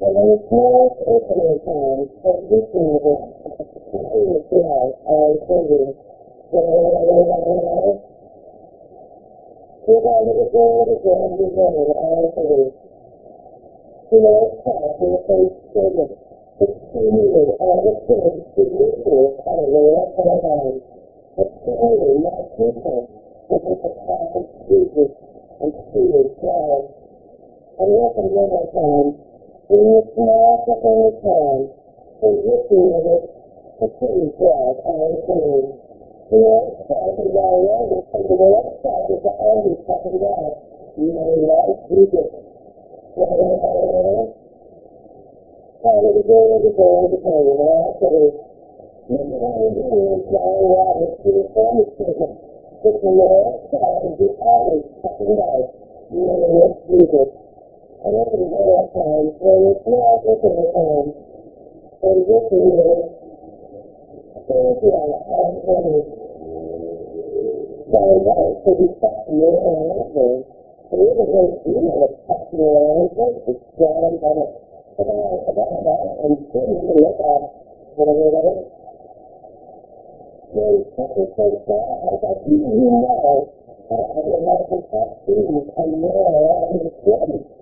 There were numerous opening times that this needed to feel or improving Regarding the goal of the end of women are improving. To know itself in the face statement, it's too the things to be improved at a lower point of time. It's too needed not the path of and true God. And yet another in the small of any time, and looking at it, the city bread and unclean. The earth says in thy word, and the word says is the only second word. You may love Jesus. Father, the glory, the glory, the glory, the last of it. You can only do in dry water to the only season. But the Lord says is the only second word. You may love Jesus. And this is all time when it's not looking at time. And this is it. Things that are heavy. So that should be fucking your own level. So you can go do it with fucking your own level. It's down on it. And things to look at. Whatever that is. Then fucking so sad. I thought, you know, I would like to talk to you. I know I'm important.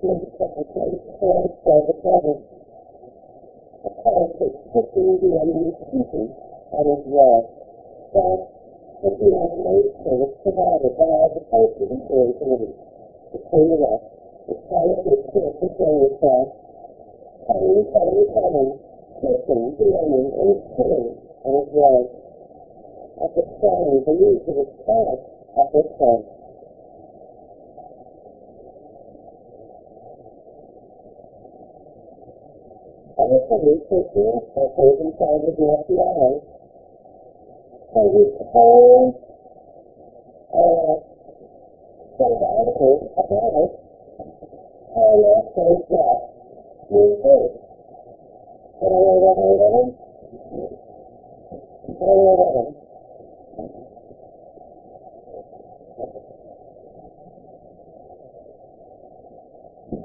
members of the Chinese Foreign Service Level. The politics pushing the enemy people on his war. That the United Nations service provided by the Post Research Committee between the West, the Chinese the for Training Staff, Chinese Foreign Service, pushing the enemy in his killing and his war. At the time, strongly believed to the status of this service. That was the research that was in charge of the FBI. So his told uh, set of articles about it parallel shows that new faith. Did I write that right on? Did I write that on?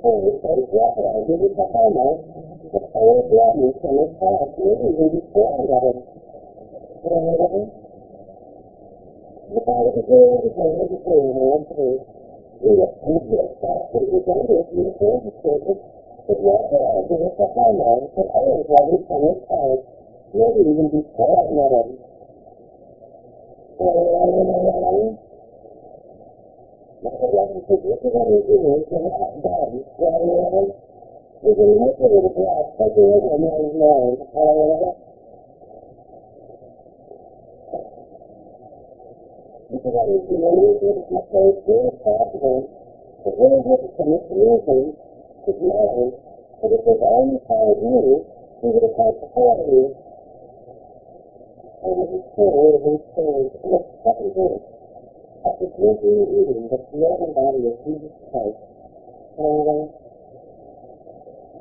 Oh, it's right, yeah, I did it behind us the soul brought me from this house, maybe even before I got it. But I went ever. The Father was there, the Father was there, and I'm. We were empty of thought, but it was obvious in the soul perspective that now that I did it for how long, that I was loving from this house, maybe even before I met him. So I went along. My beloved said, look at what I'm doing, so not done. So I went on is a initiative of love taking over a man's mind or whatever. This is what is the religion of the faith where it's possible to really get to some solution to mind that it was only part of you who would have had before you. And it is true, it is true, it is second verse of the drinking and eating the blood and body of Jesus Christ. And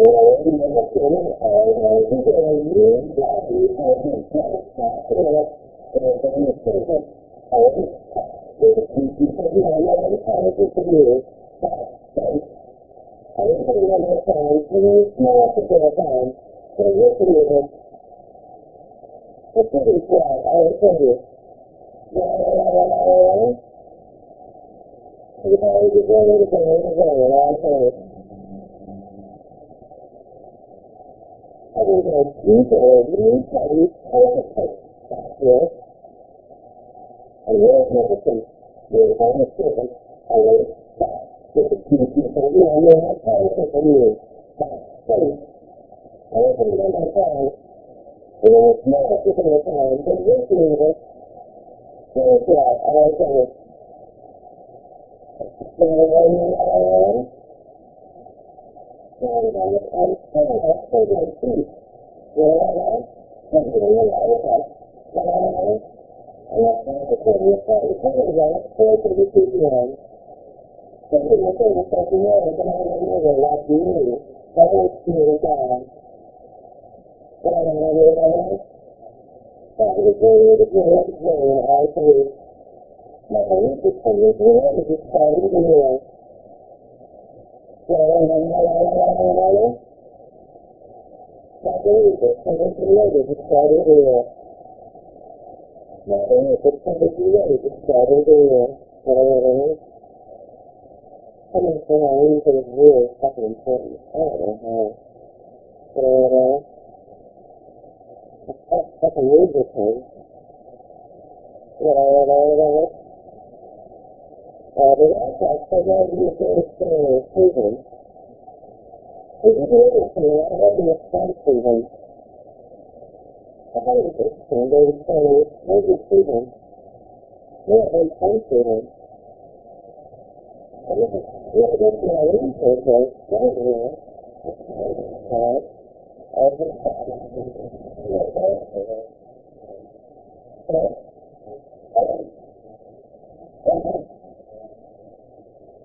I'm not going to be able to do it. I'm not going to be able to do it. I'm not going to be able to do it. I'm not going to be able to do it. I'm not going to be able to do it. I'm not going to be able to do it. I'm not going to be able to do it. I'm not going to be able to do it. I'm not going to be able to do it. I'm not going to be able to do it. I'm not going to be able to do it. I'm not going to be able to do it. I'm not going to be able to do it. I'm not going to be able to do it. I'm not going to be able to do it. I'm not going to be able to do it. I'm not going to be able to Thank you. 他这个啤酒名在于超配打折，他没有那个很有方的这种稍微打这个地地方，因为我们超市给你打正，然后这边的话，因为那个地方的话，我们也是那个，就是啊，他这个，呃，呃。现在我们中国这个地，原来是一个老地方，原来我们中国这个地方，中国人多，所以这些人，中国人多，所以这些人，他们那个垃圾，然后丢在那，然后呢，把这个，所以，我们这个，我们，那，然后呢，把这，这个城市，我们这，Someone said to don't know how. Don't know. Don't know. Uh, they also, I saw that in the story in Cleveland. They did an interview, I read in the Star Cleveland. I thought it was interesting, they were saying, where's your Cleveland? Yeah, they're from Cleveland. And this is, yeah, this is my own territory, that is real. Alright. I was going to say, yeah, that's real. But, I don't, I don't,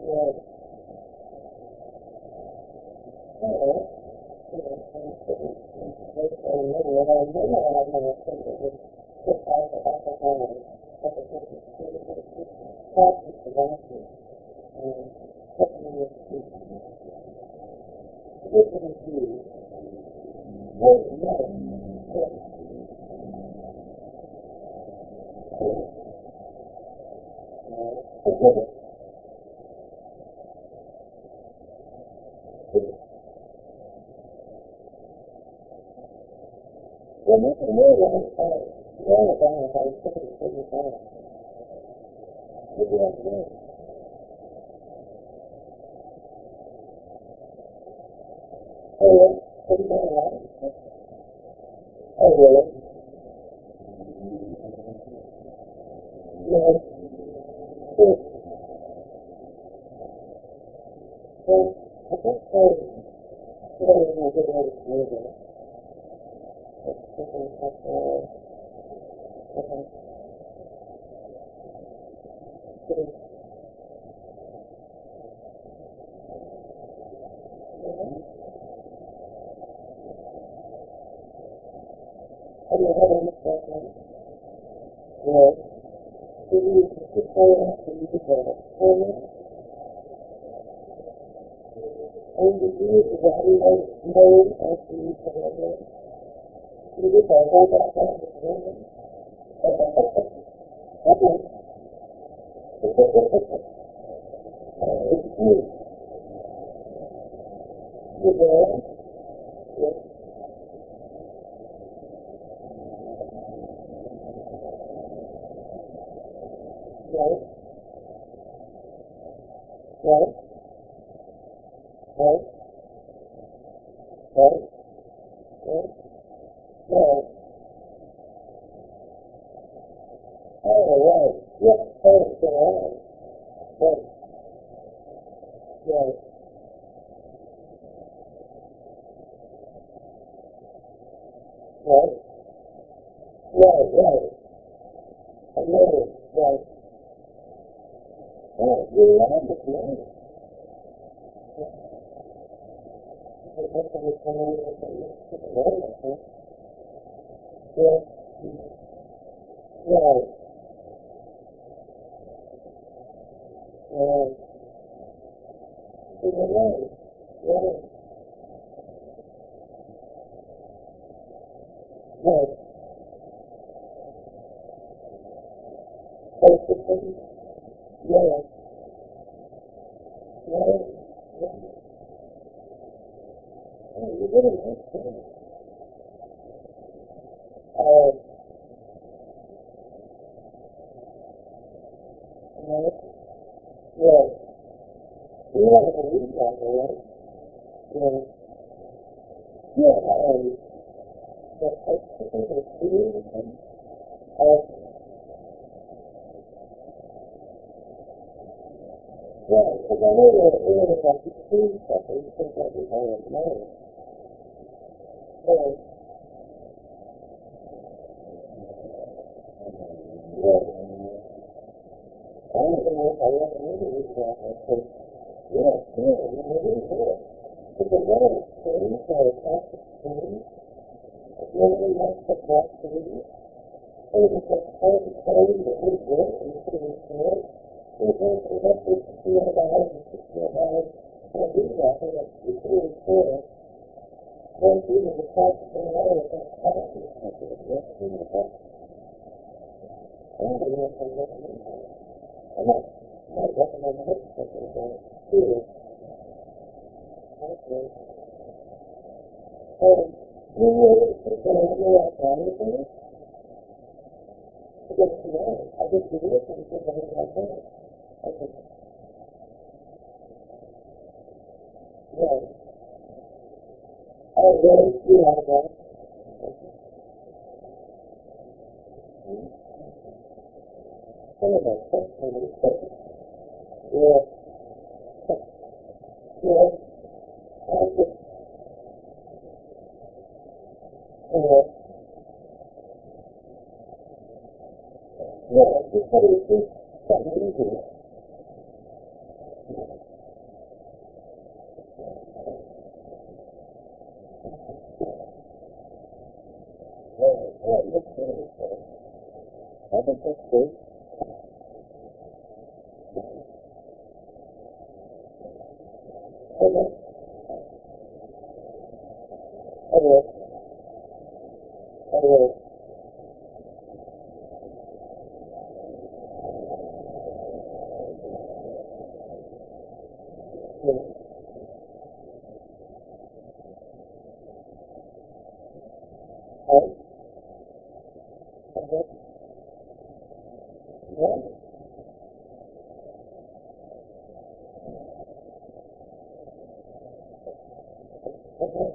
might be a fix to do this, and I'm going to go to Bible. So I try to tell away from it. It's not what it is. But my purpose to get out. Yeah, that's what it is. Yeah. Well, you can really understand. Learn about how you put it in your mind. You do to. Have you a? Oh, I think so. Today we're going to get ready to move it. It's something like that. Okay. Good. Have you had any questions? Yes. Do you just say that to you together? And did you evaluate mode after you surrender? You just say, hold that down to surrender? Okay. It's you. You there? Yes. Right. Right. Right. Right. Right. Right. Oh, right. Yes, right. Go on. Right. Right. Right. Right. Right. I know. Right. Oh, you're right. It's right. That's what we're calling it. Right. huh? Yeah. Right. Right. You're right. Right. Right. Basically. Yeah. Right. Right. Oh, you really like that. Uh, right. Yeah. You have a read that, right? Yeah. Yeah. Um, the person is seeing uh, yeah, because I know that it was like you see stuff that you think that is all of money. Yeah. Yeah. I don't even know if I ever knew it was that. I said, yeah, yeah, you really good. But the letter is strange, so it's not the strange. Nobody likes the black baby. And it was like hard to tell you that we did, and you couldn't hear it. It was like a message to your body, to your body. And I do that, and it's it's really clear. One thing is the fact that the letter is not happy. I said, yes, you know, that's I don't know if I'm recommending that. I might, might recommend that something about it too. Okay. Um, you know, it's going to be like that, isn't it? Because you know, I just do this and it's going to be like that. Okay. Right. Oh, really? You have that? Okay. some of our customers, but yeah, yeah, I just, uh, yeah, just had to do something easy. Yeah, yeah, that's really good. I think that's good. Okay. I will. I will. Yeah. Right? Okay. Yeah. Okay.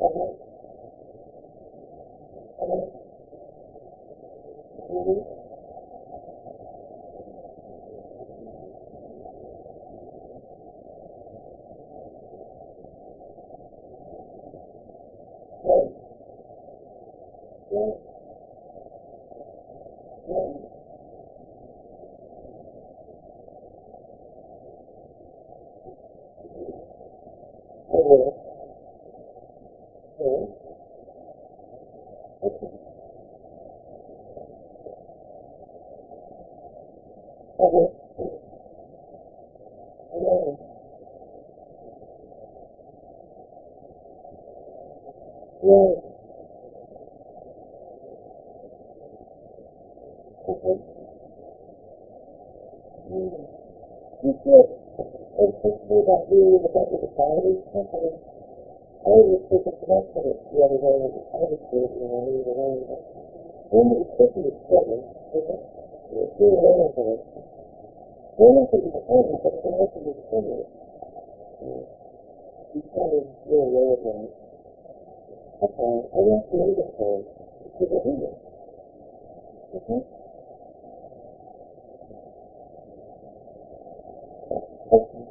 Okay. Okay. Mhm. Right. Yeah. Yeah. I will. Yeah. Okay. Okay. Yeah. Yeah. Okay. Mm. You. And thinking about being in the budget quality company, I was thinking about it the other day, and I was thinking, you know, leave it alone, when you put these children, you know, you're doing anything, they're not going to be home, but they're not to be children. You kind of do away with them. I want to leave it home. To the end. Okay? Okay.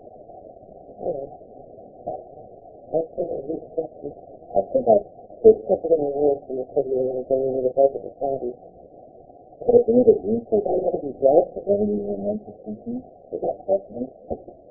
Yeah. That's what I reached. I think I picked up in the world from the and I'm going into the budget you need a view for that, is that for something? Is that possible? I think, I think I did something with the real estate from moving and going in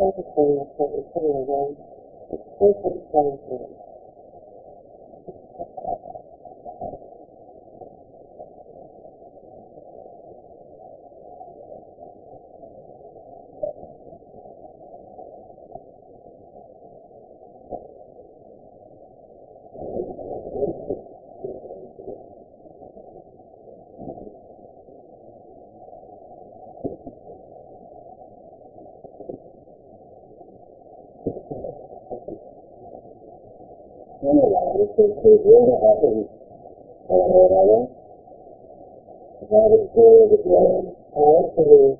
Thank you for putting away. It's perfect thank Anyway, this is the really happy. And I know that is good again. I actually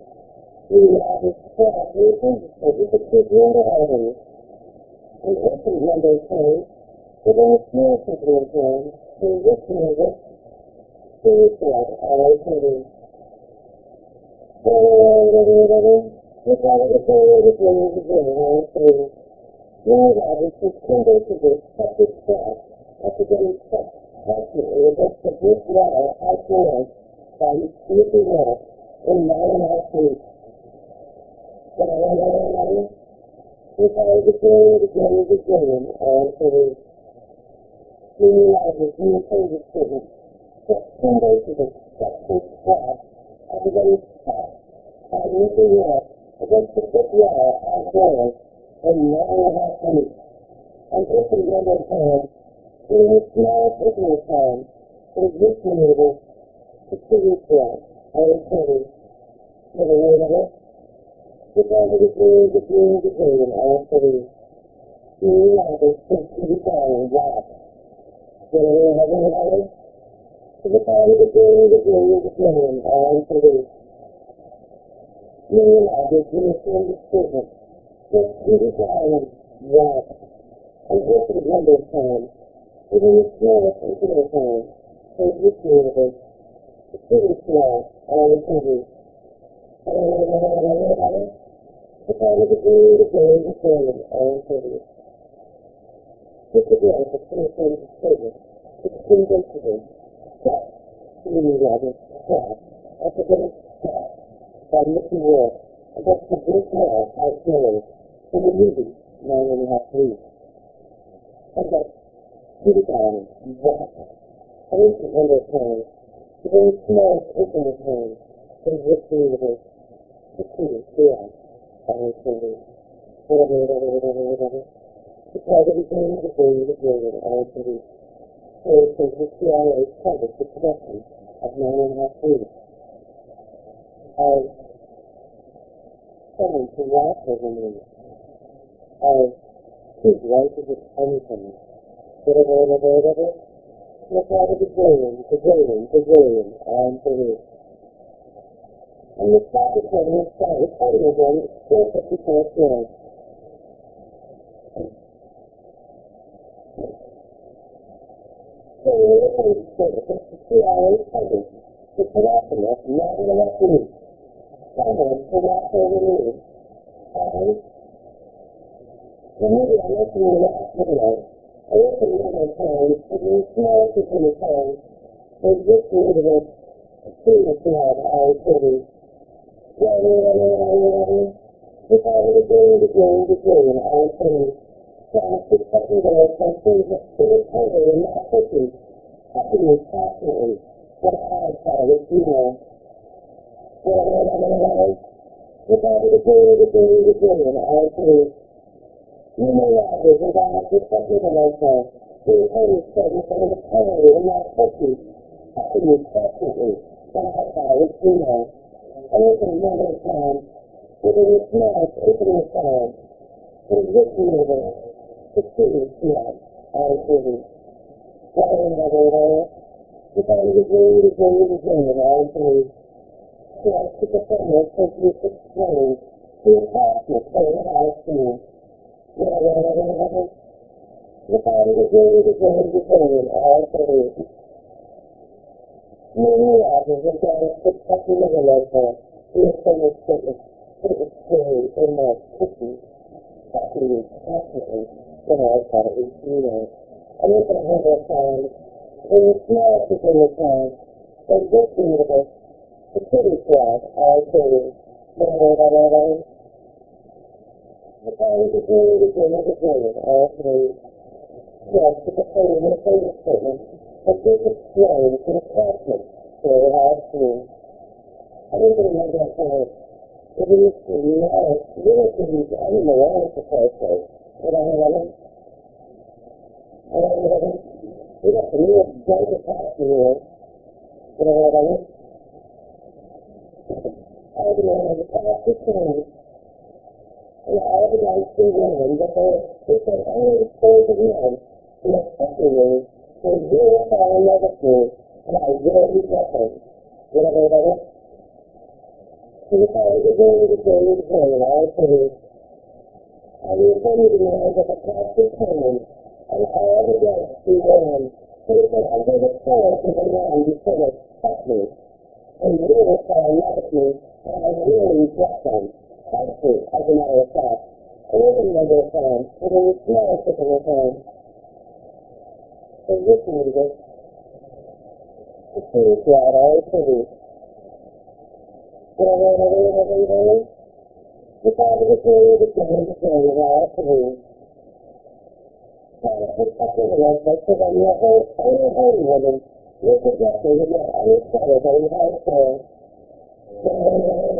we have a spot reason that you could keep really happy. And this is number three. The most beautiful reason to this music to reflect our activity. So, you got to go with the music and Meanwhile, this is tender to this separate self, after touched passionately against the brick wall outdoors by his sleepy wolf in nine and a half weeks. But I don't know if I was again and again and again all for this. Meanwhile, this new favorite student, just tender to this separate self, after getting touched by his sleepy wolf against the brick wall outdoors in nine and a half weeks. And in the other time, in a small personal time, is mutable to city flood, I tell you, for the word of it, because it is doing the doing the doing in all cities. The six to be found, God. Get away heaven and earth, to the power of the doing the doing the doing in all cities. You are the uniform statement, just to be found, God. And this is number of times, even the smallest infinite time, so this universe, the city flood, all the cities. I don't know what I know about it. The power of the doing the doing the doing in all cities. This again is a uniform statement, it's invincible, stop, you rather, stop, after getting stopped by Mickey Wolf against the brick wall outdoors in the movie nine and a half weeks. And that city down, walk, an instant number of the very smallest infinite time, in this universe, the city, beyond, all cities. Whatever, whatever, whatever, whatever. Because it became the day the day in all cities. So it says the CIA covers the production of nine and a half weeks. Of someone to watch over me. Of his righteous as anything. Whatever, whatever, whatever. Look out of the billion, the billion, the billion, on cities. And the recording is start recording again, still 54 series. So we're looking at the CIA covers the production of nine and a half weeks. Someone to watch over me. And the mentioned in the last video, I looked at another time, and the small in the time, was this universe, a city flood, all cities. Ready, ready, ready, ready. If I were to do the game, the game, all cities. Trying to cut me there from things that feel totally and not pushing, cutting me passionately, what I thought was evil. Whatever, whatever, whatever. If I were to do the game, the game, all cities. You know what it is, if I have to cut me to myself, the Holy Spirit is going to tell me and not pushing, cutting passionately, what I thought was evil. And it's another time, within the smallest infinite time, in this universe, the city flood, all cities. Whatever, whatever, whatever. If I were to the game, the game, all cities. So I took a to explain the attachment of what I see. Whatever, whatever, whatever. If I were to do the game, the game, all cities. Many others have a spectacular famous statement, it scary in my cookie, happily, passionately, when I thought it was zero. And if I have a time, in the smallest of the time, in this universe, the city flood, all cities, whatever, whatever, whatever. The time to do the of the game, all cities. Yes, it's a famous, a famous statement, but this explains the attachment to what I see. I don't think I got time. It is the knowledge, really to be animal awareness of process. What I have, I have, we got the new data passion here. What I have, I the past experience. And all the life we learn that there is an only source of men who are suffering for zero power negative and I will be suffering. Whatever, whatever. So the power of the day, the day, the day, and all. I will tell you to know that the past is coming and all the life we learn so that under the force of the land you of touch me and zero power negative and I really drop them. Actually, as a matter of fact, any number of times, even the smallest of the time. So this music, the truth God always produced. Whatever, whatever, whatever, whatever, the Father, the Son, the Son, the Son, the all produced. Father, put up in the left, but so that your whole, whole, whole woman, your projector, your whole color, the whole soul. The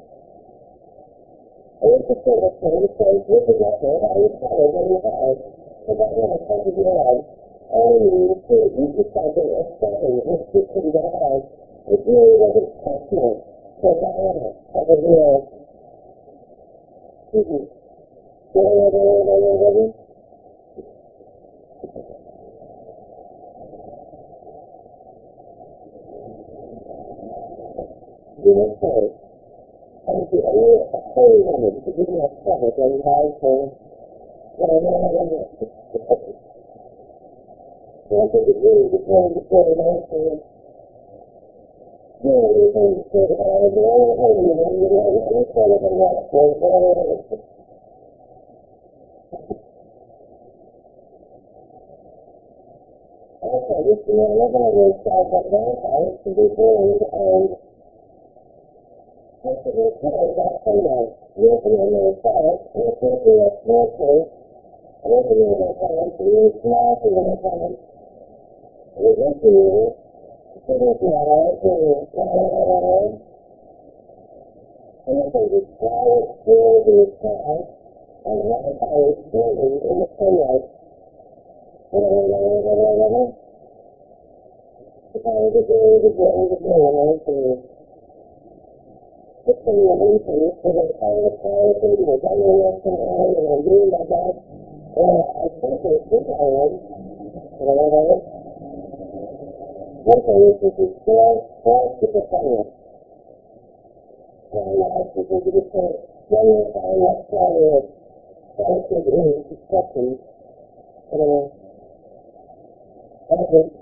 the Son, the Son, all produced. God, I your whole color, but I was the only whole woman, your projector, your whole color, the whole soul. And then another time, it was small to the time, and this little, true God, all produced. Father, the glory, the the glory, all produced. I to say that for the place with the doctor, I was tired when you had, but I want to come to your life. Only you to you decided a study with you to the house. It really for Diana of the world. Excuse me. Ready, ready, ready, ready? You must say, I was the only holy woman to give me a stomach when you had her. What I know, I don't I it the sort of answer. You know, it became the sort of, I was the it was a a at that house to and that someone working on or working at nursery, working on their time, being small to their time, we get to you, to the flower, to the and if they would fly it through the sky, and one power standing in 不是我们属于这个开开这个我家那个是我们我们大家呃清楚清楚人，我我我，我属于就是说说这个上面，将来就是这个是将来把我下面下面这个人去下沉，知道吗？而且。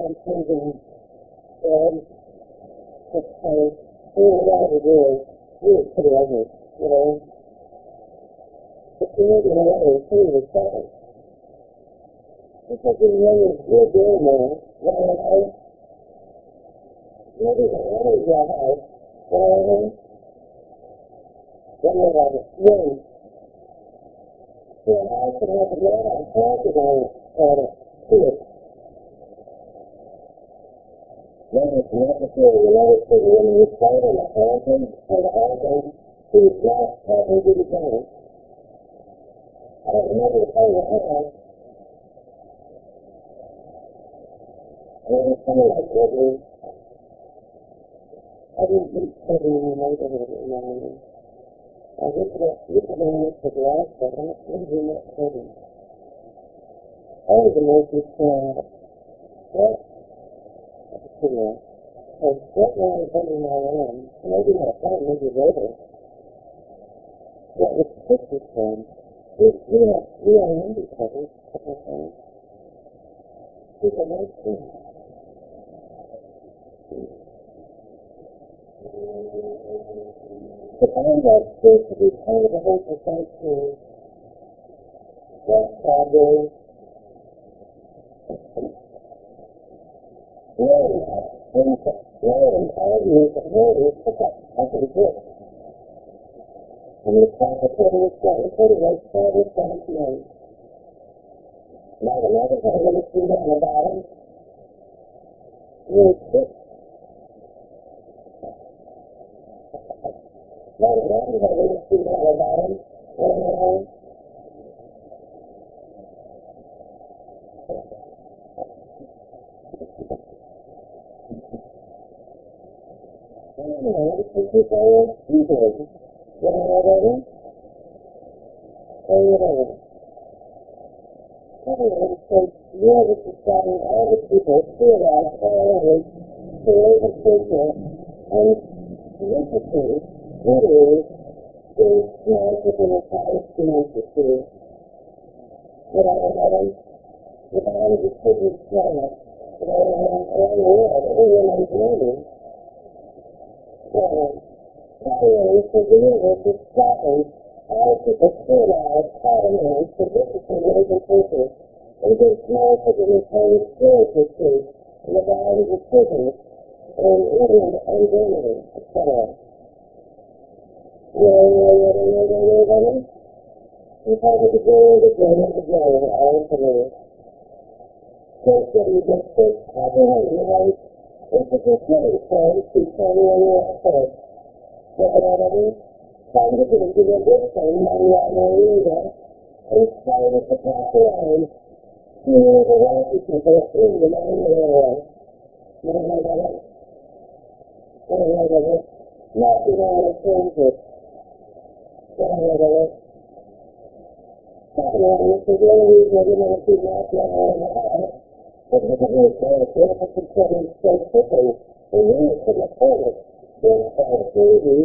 Um, just kind of, doing what I was doing, really pretty ugly, you know. But you know, in a way, too, was better. Because you know, you're doing more, you know, maybe the other your house, you know what I mean? Then you have a swing. Your house can have a lot of houses on it, on it, to it. Then it's necessary, you know, to start on the fountain, or the altar, to not having to done. I don't remember the time I. I mean, it's kind of like we, I didn't eat something in the neighborhood, you know what I mean? I went to that, look at them with the glass, but I'm not really not kidding. All of the nurses said, what? You know, and now is under my arm? Maybe not that, maybe later. What was sister's son? We, we we are Monday covers, a couple of times. It's a nice thing. The band that seems to be kind of a whole percent to West Padre. Really, and all of you, but really, it's such a fucking book. And the was going to put it like Father Seventeen. Now the mother had a little seat on the bottom. Really sick. Now the mother had a little seat on the bottom. And anyway, this is all you did. whatever, or whatever. Says, you're the society, all the people, feel out all over, to live a business, and physically, literally, is not within the highest democracy. Whatever, without the city planet, whatever, around the world, everyone is learning. So, Finally, for the universe is all people realize parliament for discipline living people, and for the return spiritual in the bodies of prisons in England and Germany, etc. Where, where, where, where, where, where, we have and again and again, all familiar. First, that you just first comprehending how tell you the the the not the that changes it. Whatever, Finally, this is the only reason I didn't want to see that level in the house. But because it was there, so quickly, then it couldn't afford it. Then was baby,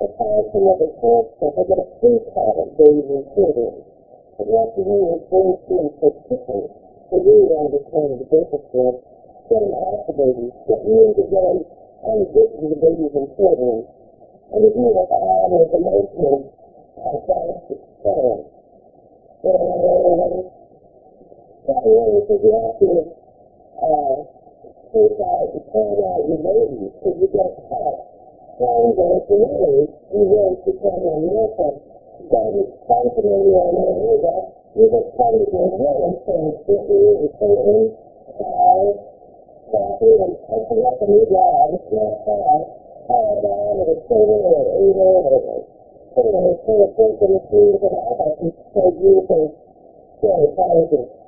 aside from other transport, I got a free card of babies and children. But the year was to and so quickly, so you understand the difference getting off the babies, the and getting unbitten the babies and children. And if you have all those emotions, I thought it's Anyway, so you have to uh, take and turn out your babies because you get caught trying to really you will become a miracle. God is functioning on the yoga. You get started with healing things that you is so in uh, coffee and touching up a new job. It's not hard. Hard down or children or either or the trees and all that. It's. So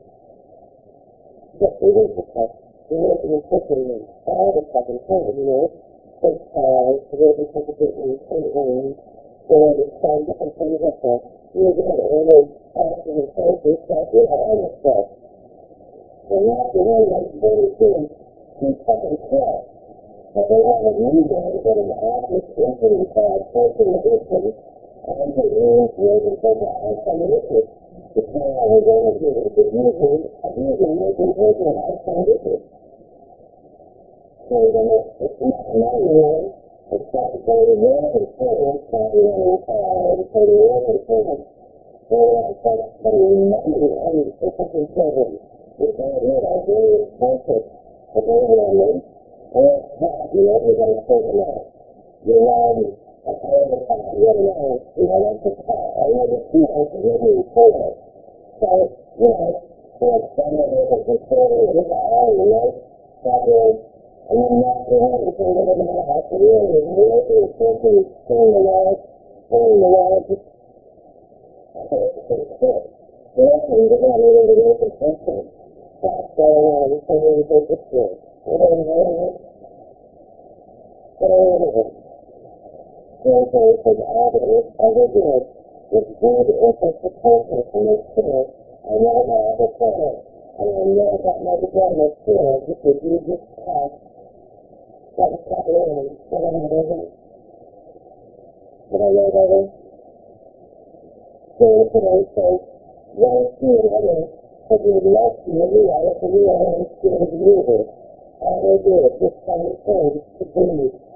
pay for individual children. When we were to them in was to they to. But it the in cooking and all the fucking time, you know? Big cars, working for the business, and homes, or it's trying different things. You're there, and then asking and saying stuff, you know, all this stuff. And not the one that's very soon, two fucking crap. But they want to use it to get in the office, working in cars, working in the business, and to use working for the house on the business. The car was energy, it's abusing, abusing, making working in house on the business. So then it's not manual, it's not for the real important, it's not really car, it's for the real important. So it's like spending money on the fucking children. It's not good, I really expensive. But they want me, and it's you're going to take them out. You're um, a part of the you know, you know, that's the car, know the it's really important. So, you know, so it's better than it's a children, it's all, know, that is, and then not to have anything to live in the house, you're really, really, especially clean the walls, clean the walls, just, it's good. The of even do the construction. That's going on, so really it all that is ever good, with good effort to culture to make sure I never have a planet, and I know that my beginning is still just a Jesus Christ. That was not really, whatever, whatever. Whatever, whatever. So today says, one or two other because we would love to realize the real Holy Spirit of the universe. All they do is just find a thing to breathe,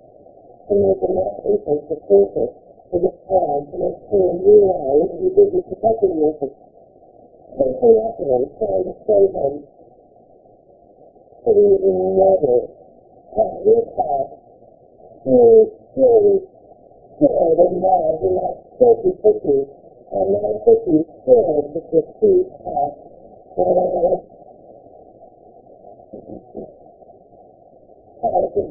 effort to focus, to get calm, to make sure you realize you did be protecting yourself. Simply after them, trying to save them. So we would never have your path to truly feel the love in that turkey cookies and my cookies filled with the sweet hot it was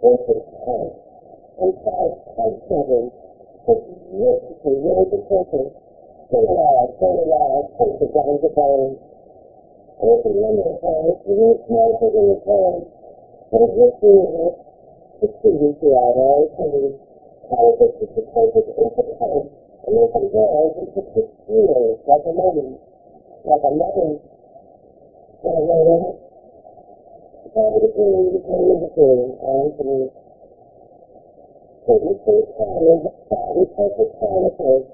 working hard and five children. It's beautiful, really beautiful. So loud, so loud, so down the bone. It's a wonderful, it's really small in the phone. But it's just really the students who are all coming how it is to support it into the home and they can go into the years like a moment, like a I it is really the kind of thing, Anthony. So we take time the we take the time of it,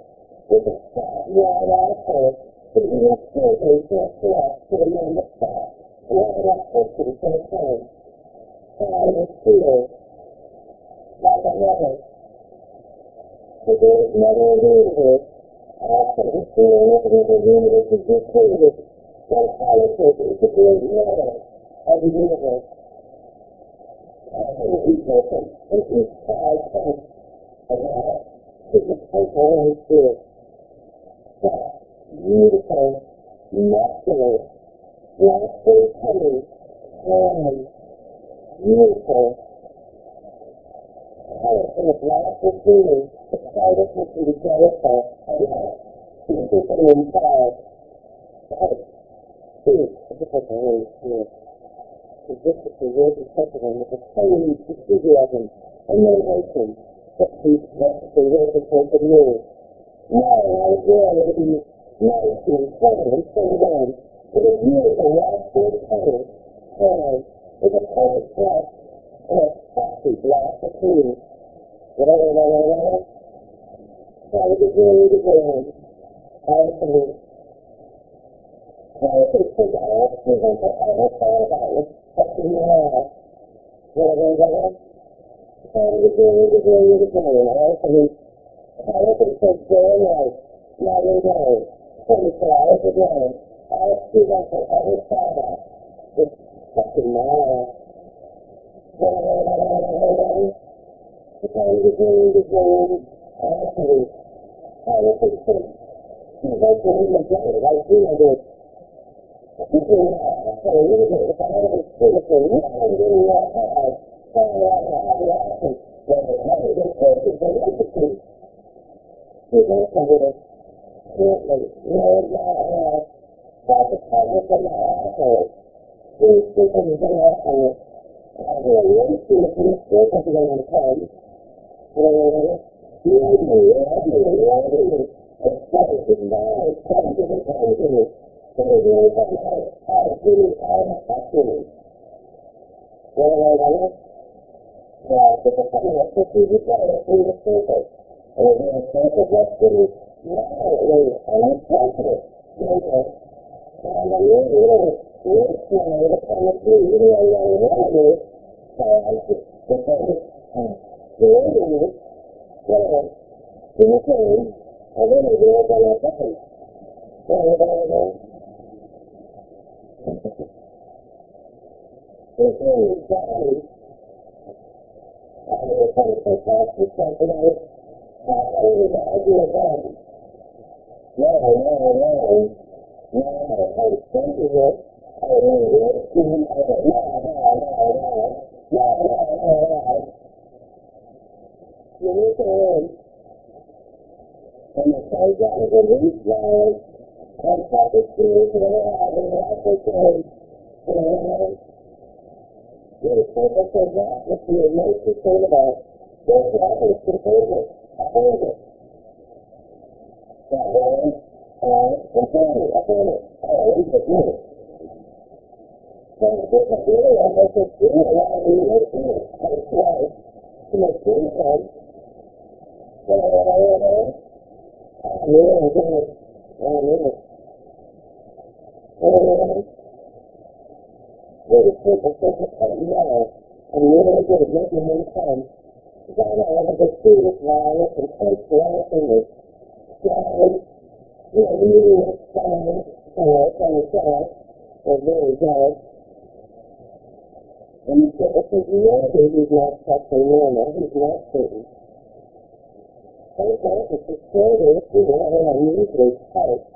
with the spot right out of her, but even children can't select to the moment spot, right out of person for the time. Time is like a mother. So there is never a universe, after the feeling of the universe is dictated, so politics is the great mother of the universe. And each child comes around to the total Holy Spirit. That beautiful, muscular, laughter coming, warm, beautiful, colorful of laughter feeling, excited to be joyful, beautiful inside. That is beautiful Holy Spirit position for your discipline with the same enthusiasm and that keeps the working for the. Now I will be nice and funny and so on. It is beautiful, laughter, color, and with a perfect breath and a happy glass of food. Whatever, whatever, whatever. Try to really the ground. Absolutely. Try to think all students have ever thought about it touching your heart. Whatever, whatever. Try to do it, do it, do it. Absolutely. Try to think day and night, night and day, 24 hours a day. All students have ever thought about is it, it. Day, like you know, I you know, I'm getting your head, sorry, I have the option, but the money, the person, the entity, he's open with it, certainly, Lord, my heart, God, the cover from my asshole, please speak in the I see if you still think you're going to come, whatever, you know, you know, you better to better to. So they really have to have a really hard activity. What do I want? Well, it's a funny one, because we just got to see the surface. And we're going to surface what's really naturally unimpressive. And the new little rich now that's on the tree, even though you're on water, so I just, the thing is, creating whatever, in the thing, and then we do it on our second. Whatever, whatever. It's really body. I was trying to say plastic something, I was half over the idea of that. No, no, no. No, I kind of it. I really did. Even I said, no, no, no, no. No, no, no, no. You look around, and the sun's got a release flowers, and puppet trees, and all that, and that's okay. You know, Yes, so that's a lot that you are most concerned about. There's others to hold it. I hold it. That uh, I it, I hold it. I always admit. So it's really almost a feeling a lot of you make it. I was right. To make sure some. So, I knew it was good. I knew it. Really simple, simple, cut it now. And really good at making them come. Because I know I have a student line and take the other fingers. Down, you know, really down, uh, on the side. They're very good. And you say, if he's really, he's not touching normal, he's not certain. Sometimes it's a shoulder, you know, and unusually tight.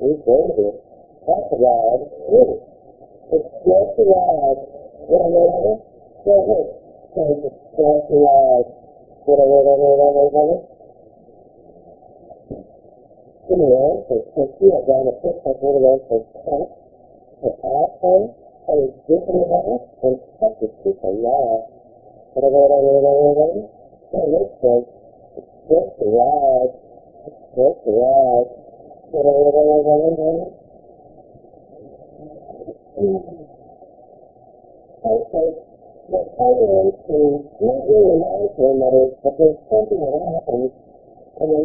and then see it unexpectedly. And, and, uh, they may or may not have the key person, the key stuff, to see the appeal, feeling it or appropriate to them as person. So it out. You know what I mean? Here's one of the United River, one of the finger, you know what I mean? And to this tree, you would know, stuff, uh, one more, you know, I was just like, oh, that's what you got, it's a lot, it's a lot of, so, uh, it's a lot of, uh, that's strategy. And then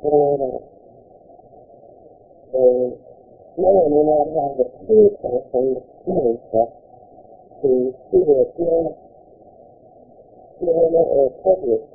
beautiful woman, and over that side of the why we forgot this program. It's hard, it is, it's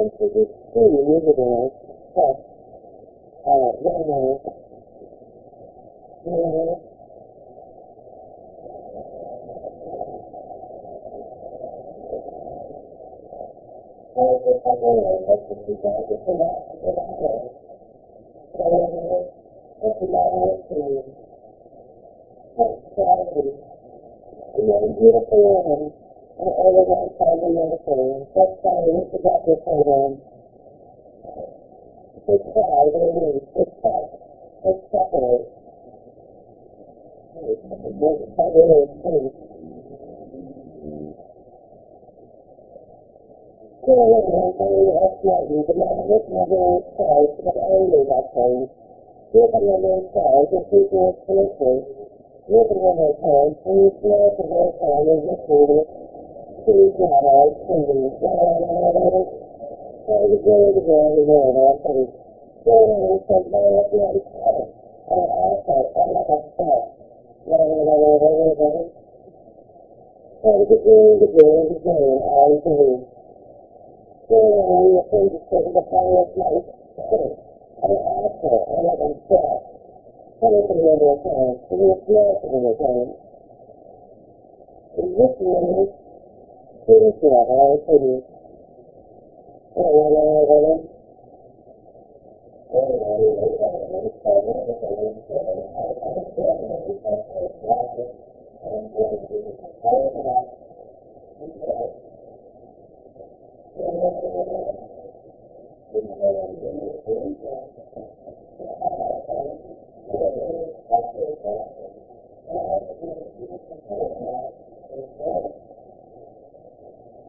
And I said, I'm like a cut. Blah, blah, blah, blah, blah, blah, blah. So the girl, the girl, the girl, all three. So then the just fire is not a cut. And I asked her, I'm like a cut. Come up here the time, we were flirting in the time. And this you, blah, blah. Look what I did. So I did the American. I didn't know, I didn't stop him. I thought I found out. I did the American to see that I didn't try everybody else. That was the best thing that I heard. What I went over. if you're on internet, I'm just going to buy a couple of classes on there. I've got one of them to perform in bed. Alright? So, I was going to say, I got that out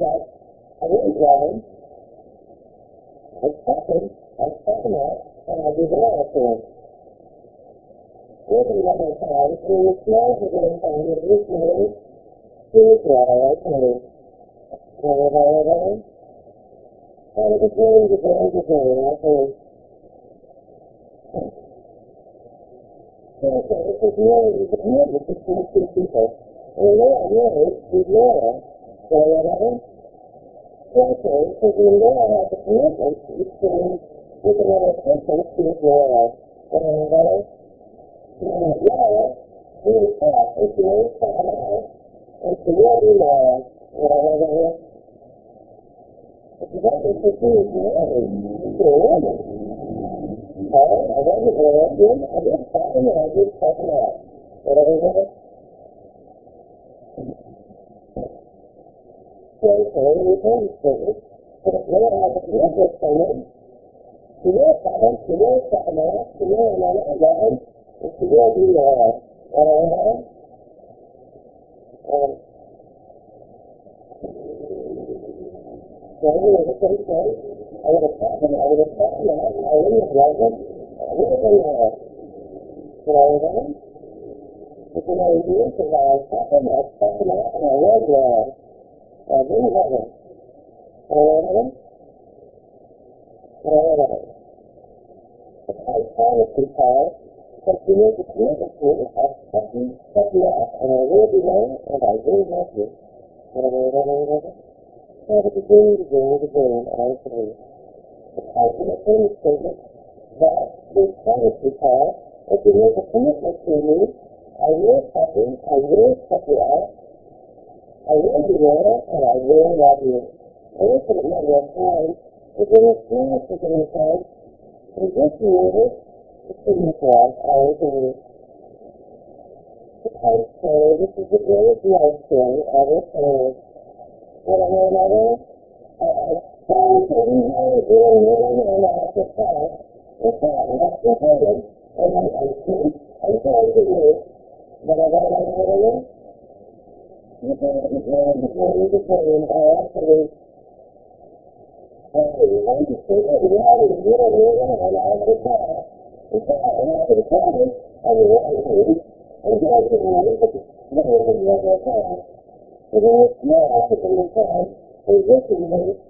Got, I didn't drive. I fucking, I fucking out, and I did it all for him. Working on my time, and the small of the time, it was really, here's what I like do. Alright, I was going to go to go, I think. So, it was really, it was really between two people. And Laura married to Laura, so whatever. Also, because when Laura had the commitment between with another person, she was Laura. And whatever. And Laura, who was fat, and she was fat out, and she really Laura, whatever. But the other person was married to a woman. Oh, I wasn't working. I just thought and I just fucking out. Whatever it was. So, so, we the. But if Laura had a commitment from him, she will fuck him, she will him out, she will I him, and she will. Um, so anyway, the same thing. I would have fucked him, I would fucked him out, I wouldn't have loved him, I would have been Laura. Whatever it was. But you know, years ago, I was fucking, I was fucking out, and I was Laura. I didn't love him. Whatever it was. Whatever it was. But I promised you, Paul, that you make a commitment to me, I'll fucking fuck you out, and I will be there, and I will love you. Whatever, whatever, whatever. So the beginning, the beginning, the beginning, and I say, the ultimate famous statement that this you, Paul, if you make a commitment to me, I will fuck you, I will fuck you out, I will be there, and I will love you. I wish it never had time, but when it's not within the time, and this year, the signature I was in it. The type story, this is the greatest love story ever told. What I know another? Uh, so we know that you're in the and I have to tell. It's not, that's the thing. And I, I think, I told you, but I don't know what it is. You can have the the the dream, I actually, I want to say that reality, you don't know what I have to tell. It's not, I have to tell you, I mean, what I and so I can know, but the other thing is not African in time, there's this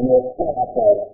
inay ku asaaro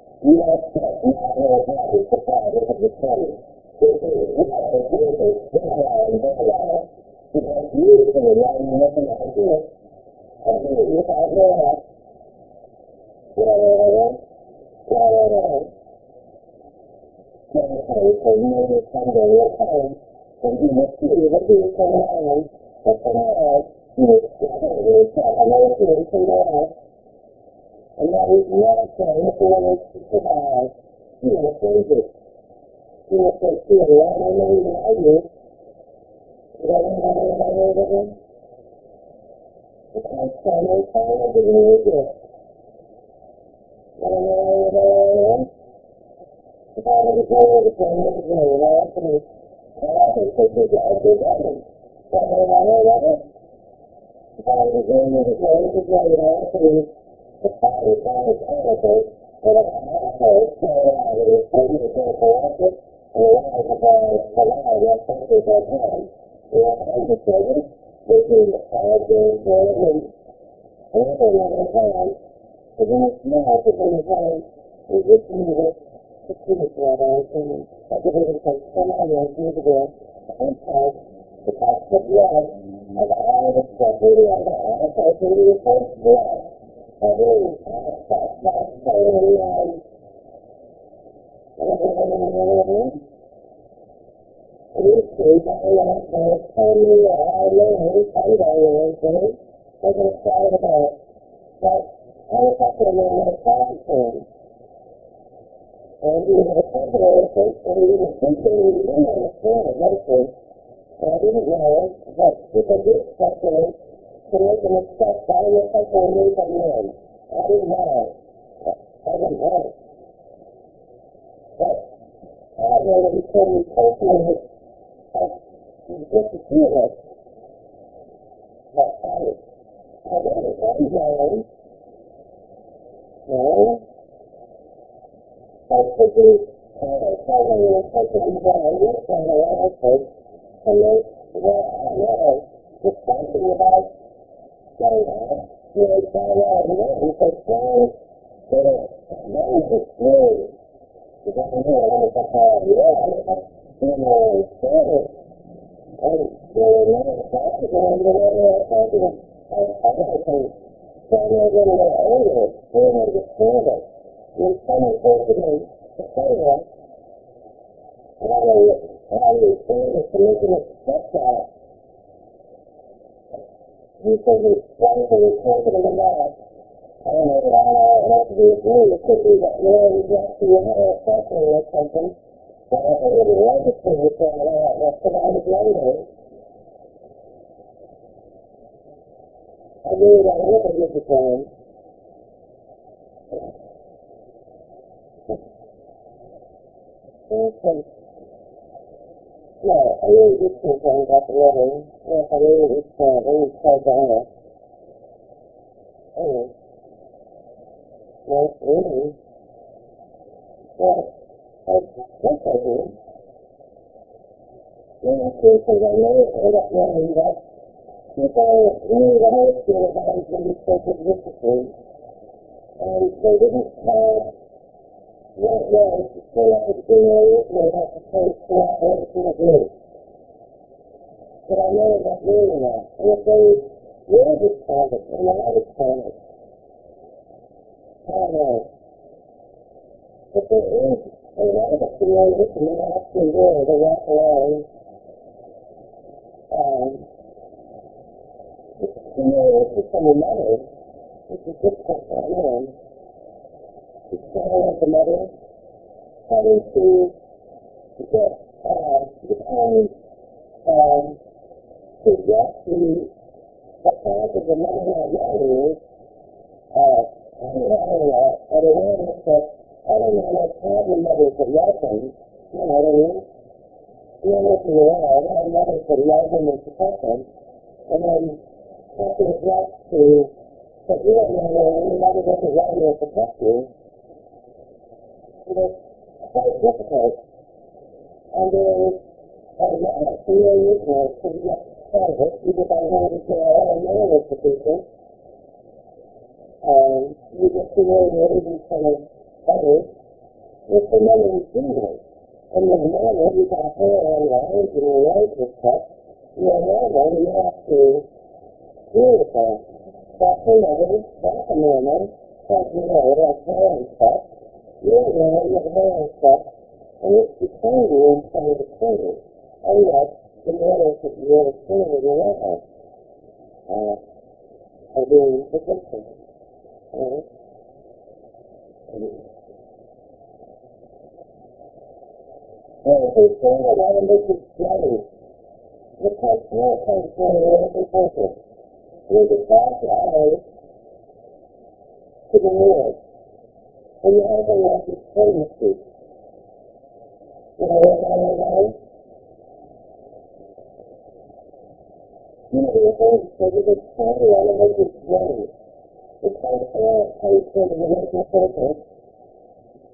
understanding the medical purpose.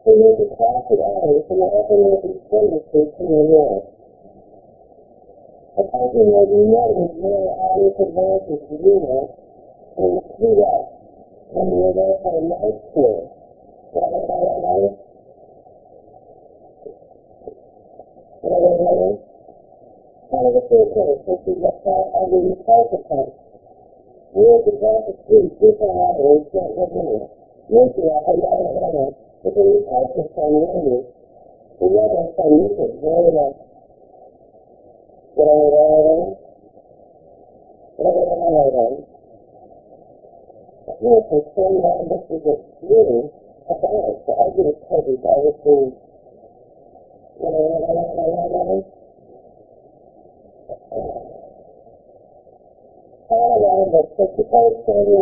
So you need to cross the alley from the Upper Northeast Center Street to New York. The parking was are near Adams Advances to Unit in through that, when we are there for a night tour. Got it, got it, got? Kind of a cool place, which is the start of the recycle place. We were developed a street, different avenues, don't live in. Mr. Tyson. What are we on? So it's really the game of the game, after this. So, uh, this is the repulsive steps that we need to become the repulsive restart now. You know, and, uh, and uh, that's, uh, no longer fast, by the reality. No longer fast, by the reality. You know, and, and, and, and, and, so it is going to go to the game, all three. So, that this will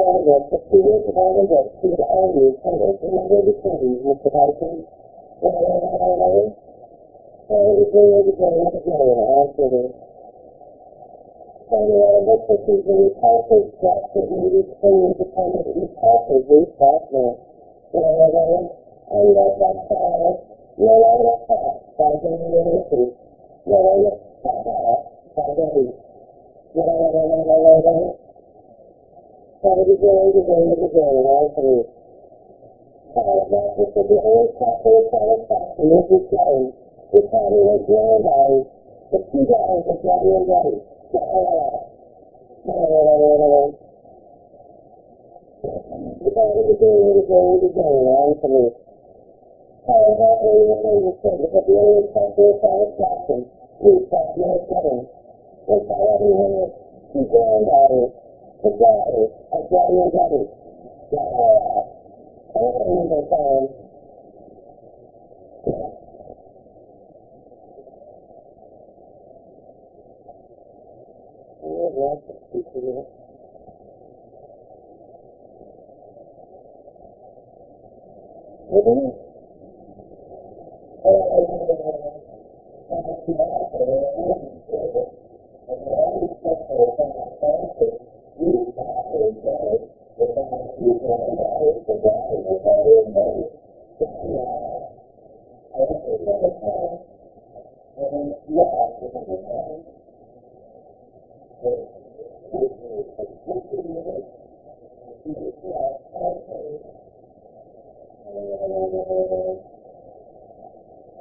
be only proper satisfaction if we play. We probably will grow by the two guys that is going to go to the all say that the proper Satisfaction, we felt no better. o salario cinco dólares, o sea, hacía bien claro, ya and all these sexual circumstances, you have to better the fact you can better the better the better and better. I was thinking of time, and yeah, I was thinking of time. But this is a good unit, you see, I was thinking of time.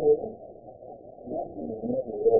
Thank you.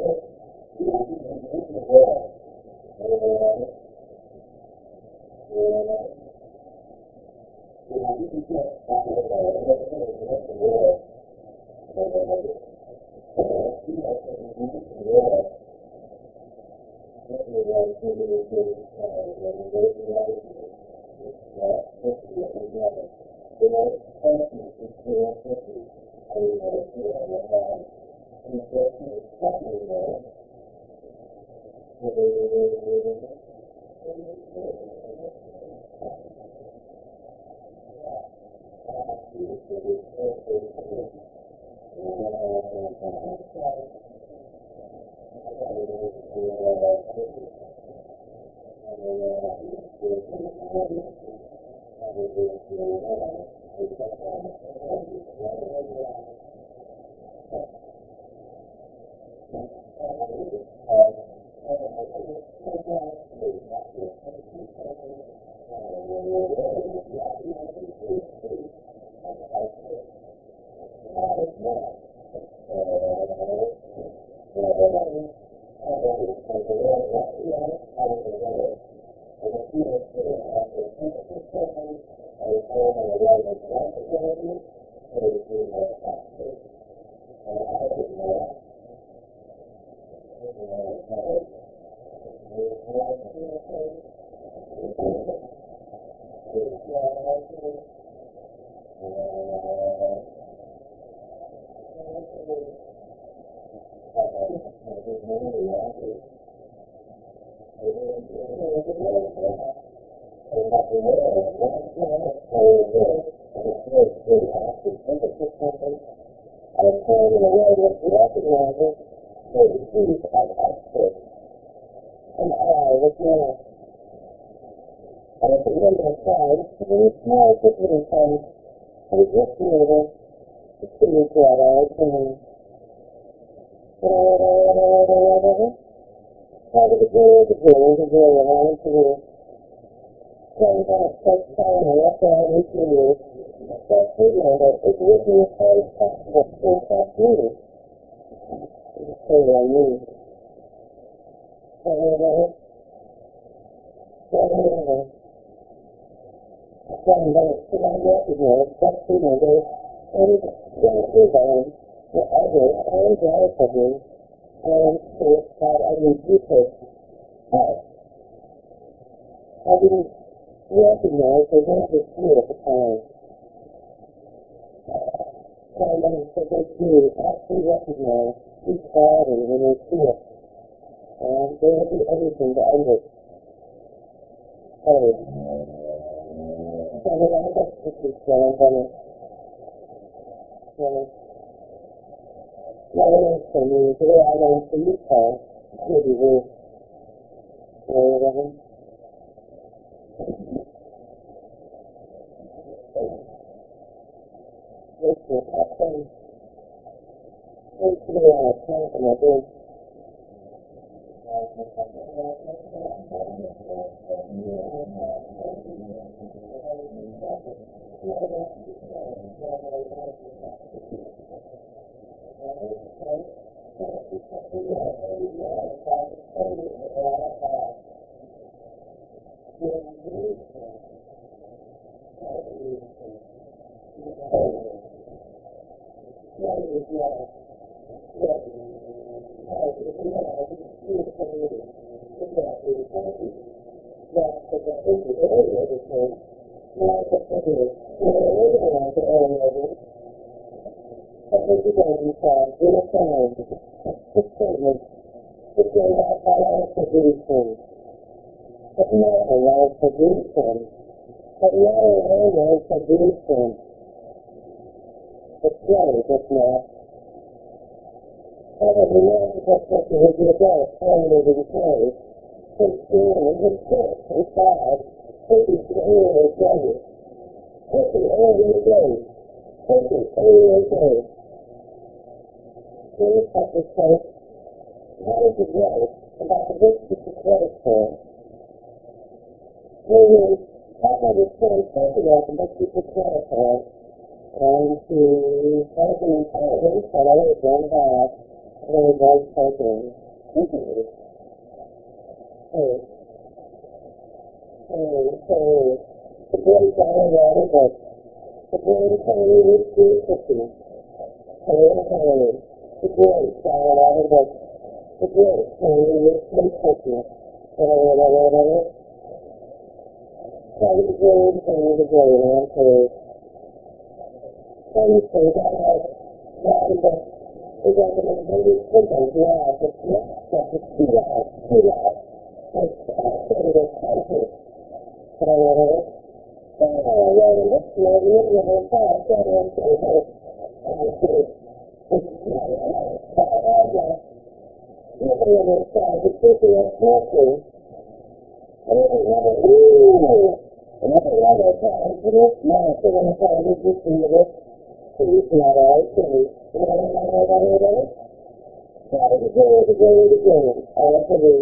Try to go to go to go. I want to do.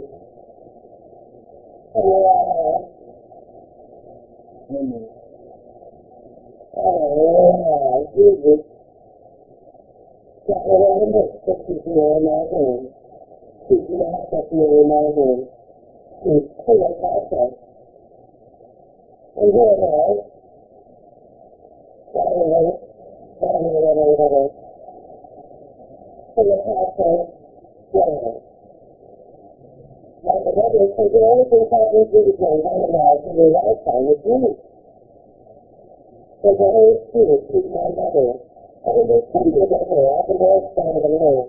Oh, oh, Jesus. Got a lot of keep me in my hand. Keep me out of me in hand. Keep clear about that. And here it is. Got a lot of for the household whatever. Like the mother said, the only thing that we do is learn how to love in your lifetime is you. So the spirit is my mother. I will be tender of her at the north side of the Lord.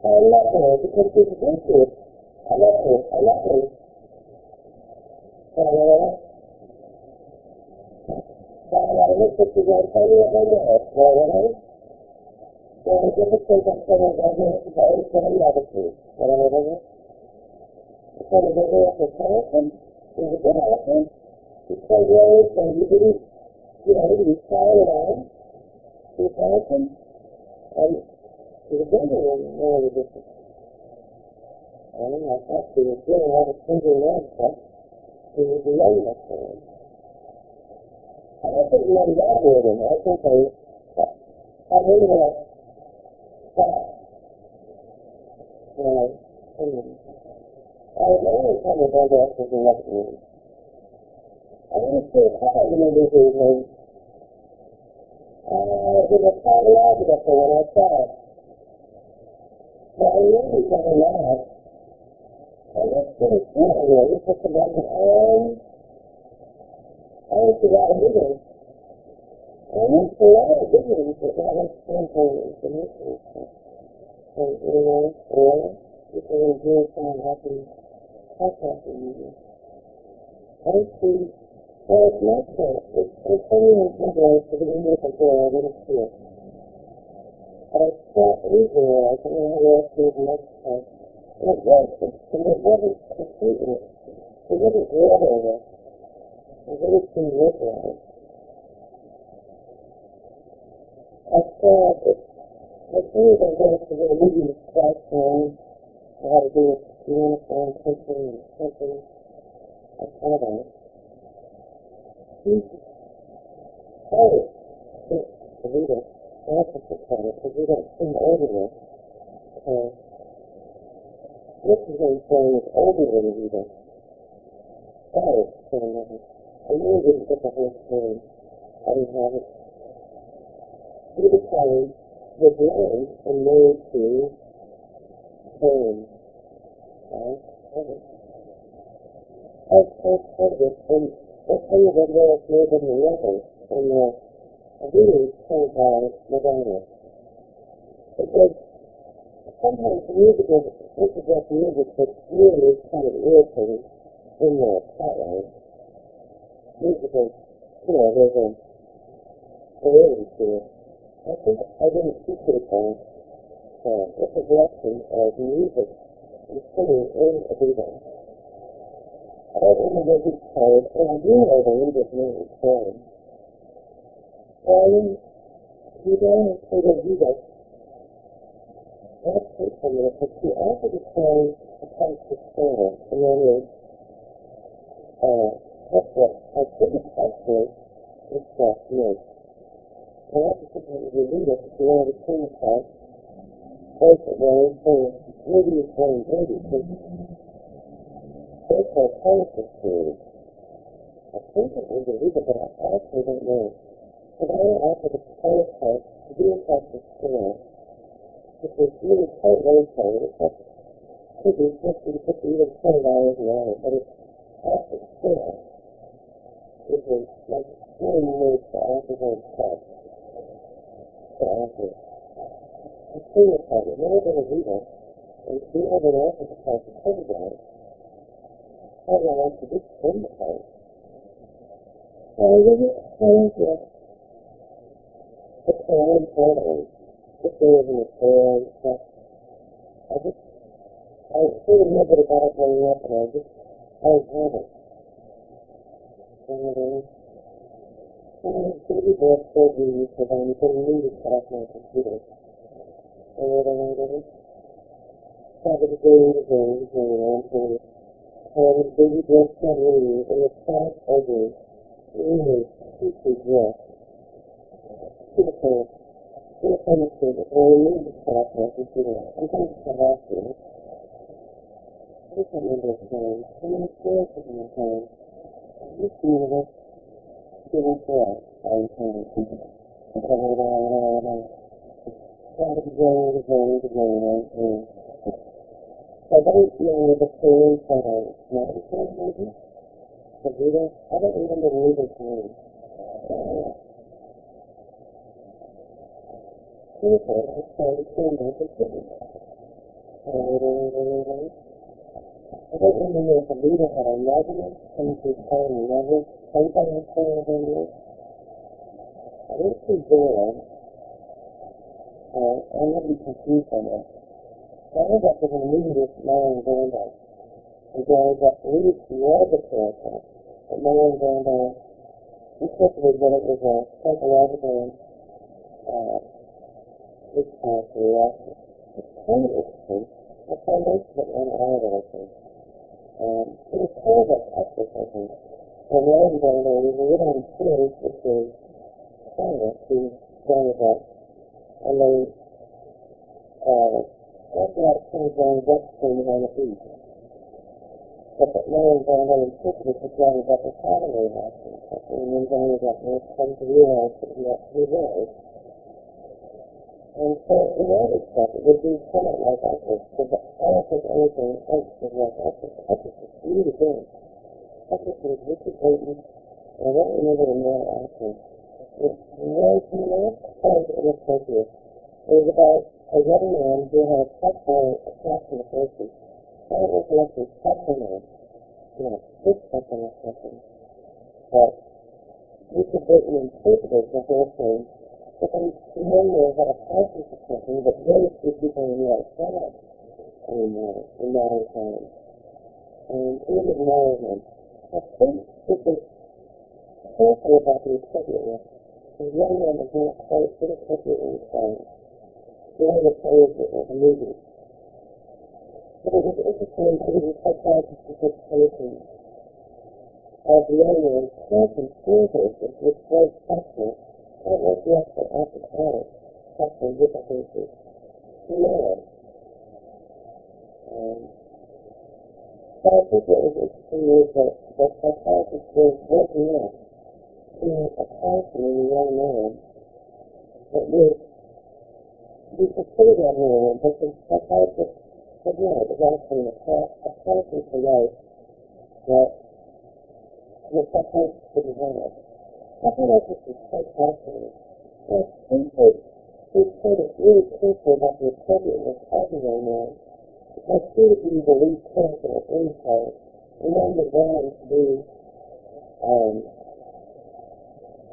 I love her because she's wicked. I love her. I love her. God, uh, I look at you and tell you what I know. Hallelujah. So I give it to them so that I know it's very very negative. Hallelujah. So the baby of the person is a good elephant. He's so young, so you didn't, you know, you try it on. He's handsome. And he's a baby and one of the different. I don't know, I thought he was doing all the finger leg stuff. He was a young man. I don't think he had that with him. I think I, I really to stop. You know, I was only kind of that because he left me. I didn't see a car in the evening. Uh, it was quite logical when I saw it. But I knew he was not. I just didn't see it here. It was just about the arm. I didn't see that either. I didn't see that I was thinking information. So, you know, or people will do some happy, happy music. I don't see well, it's not that. It's, it's only in some ways to begin with a girl, I didn't see it. But I saw it easier, I don't know to. And it was, and it wasn't it wasn't real. It really didn't look right. I saw it, I think I went to the leading platform, I had to do with uniform country and country. I saw that. Jesus. Oh, the reader, that's what it's called, because we don't seem older. Uh, this is what he's saying is older than. Oh, saying that. I knew he didn't get the whole story. I didn't have it. He telling the blind and made to. Uh, okay. I've heard this, and I'll tell you that there is more than the level in the a reading told by Madonna. Because sometimes music is, interject music that really kind of irritating in the plotline. Music is, you know, there's a validity to it. I think I didn't teach it on uh, introduction of music and singing in a Viva. I don't remember his code, and I do know the leader's name, Brian. Brian, he does say that Viva that's it for me, but she also describes a type of soul, and then is, uh, what's that? I think it's actually, it's that. And I just think that you read it, if you want to sing it out, both at once, so maybe it's one baby, because there's a poetry series. I think it was it, but I actually don't know. But I offered a poet type to be a type of soul which is really very cold. It's like could be fifty, fifty, even twenty dollars an hour, but it's actually still it was like really made for alcohol stuff. I see it like it, never been a Viva, and she had an offer to try to pay that. How do I want to just spend the house? So I really explained to the client totally just there in the fair and stuff. I just, I sort of know what about it growing up, and I just, I was having. And then, and I was baby boy surgery because I'm getting new to cut off my computer. And then I did it. Started to go into the game, going on to it. And baby boy surgery, and the fat ugly, really creepy dress. Beautiful. Io sono solo, ho un lungo spazio a cultura, un po' di spazio. Io sono un po' sono un po' di un po'. Io sono che non so, a un po' di tutto. Un po' di lavoro, quando ti giochi, ti giochi, ti giochi, I don't know the feelings that I not maybe. The Buddha, I don't remember the Buddha's name. people who started to make a difference. I don't remember if the leader had a negative, some people call him negative, it in this. I didn't see zero. Uh, I'm going to be confused on that. So I ended up with an immediate Marlon Brando. And really love the character. But Marlon Brando insisted that it was a psychological uh, this character reaction. It's kind of interesting. I find most of it unaudible, I think. Um, it was kind of a Texas, I think. And Marlon Brando was a little influenced with his China to Johnny Depp. And they uh, that came Johnny Depp screaming on the beach. But that Marlon Brando insisted that Johnny Depp was having a reaction. And then Johnny Depp was come to realize that he, he was. And so in that respect, it would be somewhat like Equus, because I don't think anything else is like Equus. Equus is really good. Equus was Richard and I don't remember the male. It was of the focus. It was about a young man who had sexual attraction to persons. I don't recollect his sexual name. You know, his sexual attraction. But Richard Clayton interpreted the whole thing but then remember that a person for something that very few people in the outside anymore in modern times. And was more of them. I think it was careful about the appropriateness. The young man was not quite inappropriately inspired. The way the players it was a movie. But it was interesting to the psychologist's interpretation of the young man's fears which was sexual what was the actual act of power suffering difficulties? No. Um, so I think what was is that the psychologist was working out to a passion in the young man that would be considered abnormal, but the it was actually a, pa- a passion for life that the psychologist didn't have. This is quite fascinating. That we've sort really careful about the appropriateness of the romance. Because should be the character of any part, we want the um,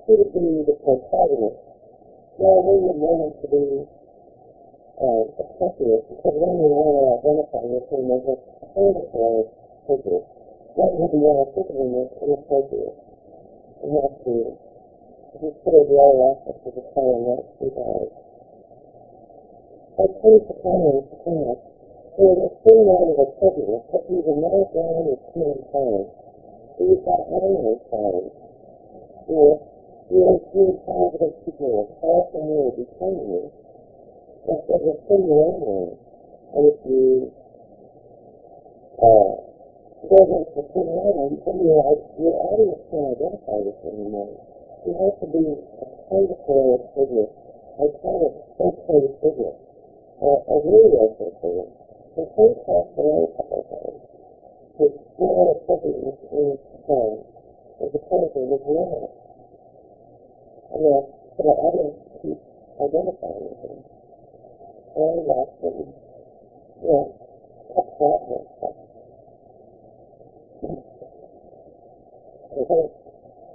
should it be the protagonist? No, we would want it to be uh, appropriate because then we want to identify with him as a mandatory figure. What would be articulate is inappropriate. We have to consider the other aspects of the play in that regard. As Tony Soprano class, there is a certain amount of appropriateness that he's a middle ground with human time. He's got animal time. Or really few positive people are powerful more behind you. But there's a thing around there. And if you uh, go against the thing around, then your, your audience can't identify with it anymore. You have to be a kind of figure, a kind of sanctuary figure, a really okay figure. The first half the right of to explore appropriateness in time as a character was not. And uh, for the audience to keep identifying with him. And what we, you know, cut that with stuff.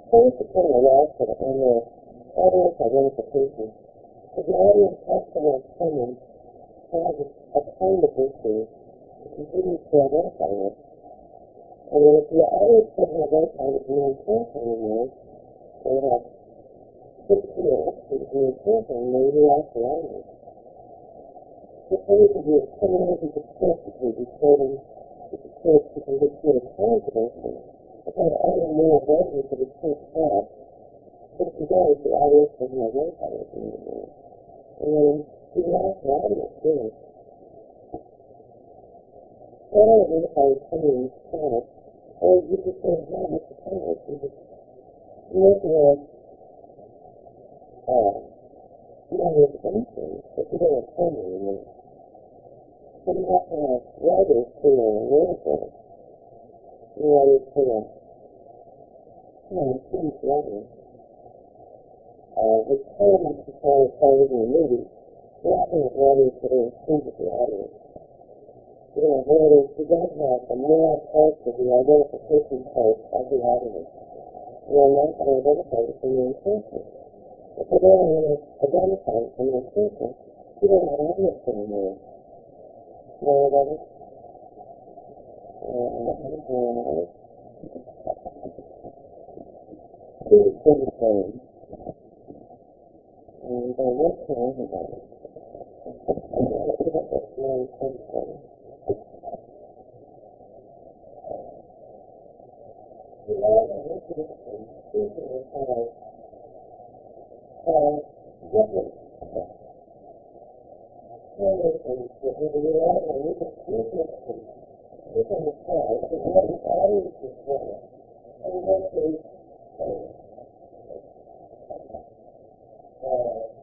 First, to put a lot for the audience identification. Because the audience has to have someone has a, a kind of history to continue to identify with. And then if the audience doesn't identify with the main character anymore, they have six years to the main character and maybe lost the audience. The thing to be criminals and successfully determined that the character can get to a confidence without adding more value to the first half. But if you don't, the audience doesn't identify with you anymore. And then you lost the audience, too. So I don't identify with someone in class, or you just don't have much time. You just, you uh, anything, but you don't time anymore. So you have to have writers uh, work. You writers to, uh, you know, change writers. Uh, the elements of how it's television and movies, in sync with the audience. You know, writers who don't have the moral parts of the identification part of the audience. They're not going to identify with the main person. If they don't want identify with the main person, you don't have an audience anymore. You know what I mean? Uh,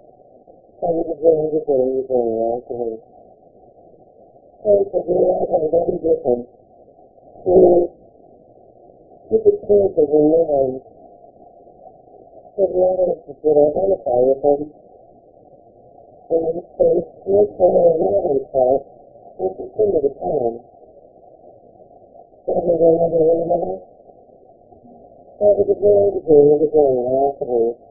Television is very, very alcohol. So the world are very different. So, with the kids of the land, the world is to identify with them. And so, once they allow themselves, they to come. So they go under one another. So the world is very, very alcohol.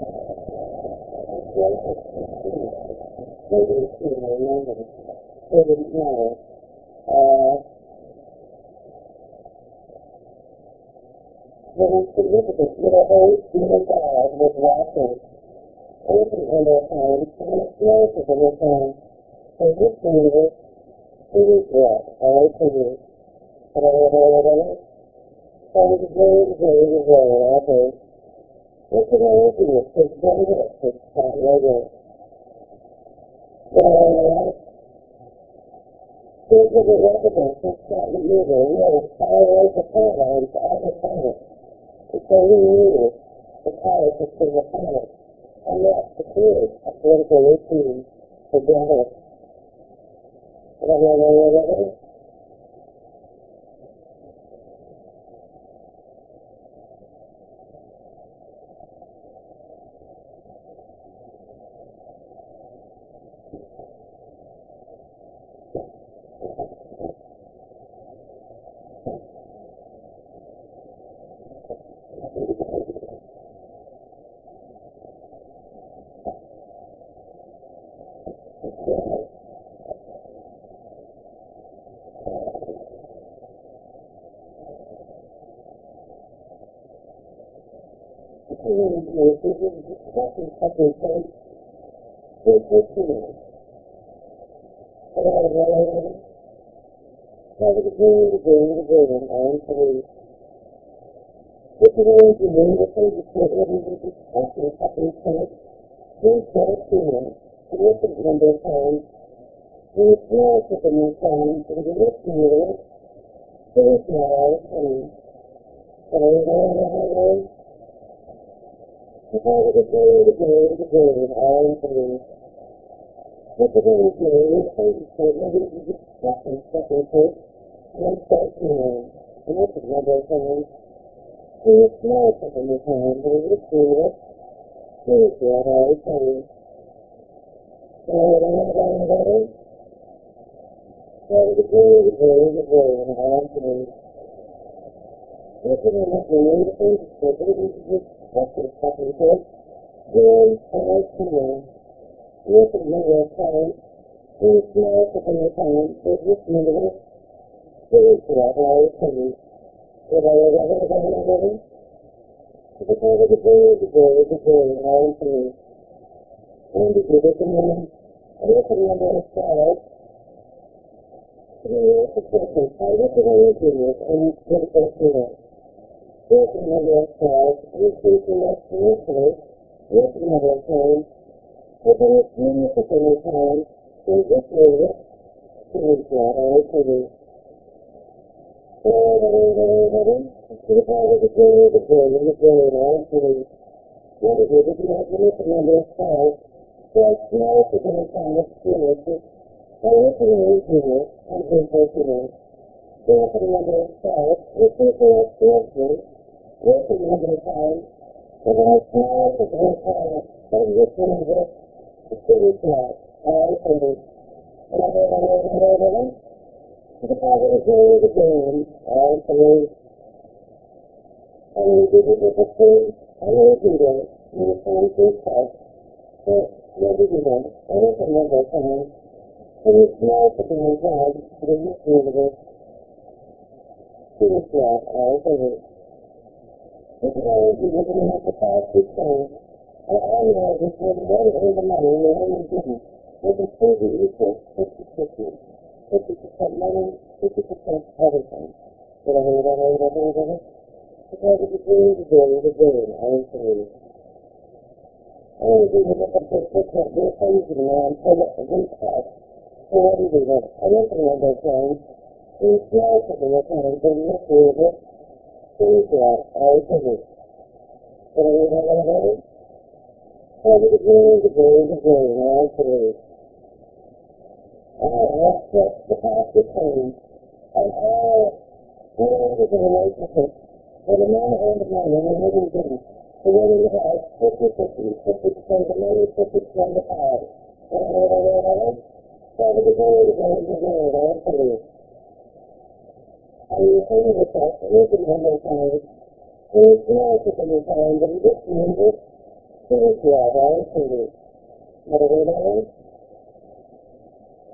Maybe it's in London. It didn't matter. Uh, there was significant, you know, every single guy was watching anything on their phone, and it smells on their phone. This universe, it is what I like to. And I love all of it. So it very, very, very, I think. Yesterday evening, it took 20 minutes to start loading. So, here's what it was again, so start the user, we have are following the to lines all the time. It's only you, the college is in the planet, and that's the theory of political routine together. Blah, to blah, blah, blah. year is in the second couple of with this year. And I ran over the green, the green, the and police. This is really the name of the report that we were discussing a couple of times. These bad feelings, the number of times, we appealed to the new times, and the next year, things now, and so we ran over Without the glory, the glory, the glory, all in belief. With the very glory of faith, so it never is a second, and such and that's a number of times. He is small for but he is serious, spiritual at all times. So it all about and better. So the glory, and all in belief. The glory, the that's the second hit. And five times. With a little time. And small for the time. So just remember this. Spirit to our very things. Did I ever hear about it already? To the God of the glory, the glory, the glory, and all things. And if you look in the look in the number of stars, three years of Christmas, I look at all of you and you get a good feeling with another child, with people less mentally, with another time, within a significant time, in this unit, to reach out and to reach. People with a journey, the journey, the journey, and all to reach. What it is, if you have limited number of times, just know it's a good time of experiences, and listening and hearing, and being personal. Infinite number of times, the working in the time, and then the small of the time, and this one with the city flag, all and and and and and and and the father is doing the game, all through, and we did it with the same unrepeating, uniform through Christ, but never given, anything of their time, and we smell the being God, the universe, city flag, all through it. Always you to have to thing. And all you know is when the money the money, and the money didn't. They equal, 50-50. 50% money, 50% everything. Hear that, hear that? Because it's a dream, the dream, the dream, I am saying. I to do the up this picture, this things, and now I'm full of. So what do you? I don't know those things. We smell something at times, but we look through it. Things that are different. Did I hear that, hear that? So the dream, the dream, the saying. all aspects past and all areas of the for the man and the man, and the living being, the woman you have 50-50, 50% the money, 50% the power. And I know that I know the beginning the day the word, I believe. And of yourself, and you can have no time, and you smell to some time, but you just remember, spiritual, I believe. But I know that is,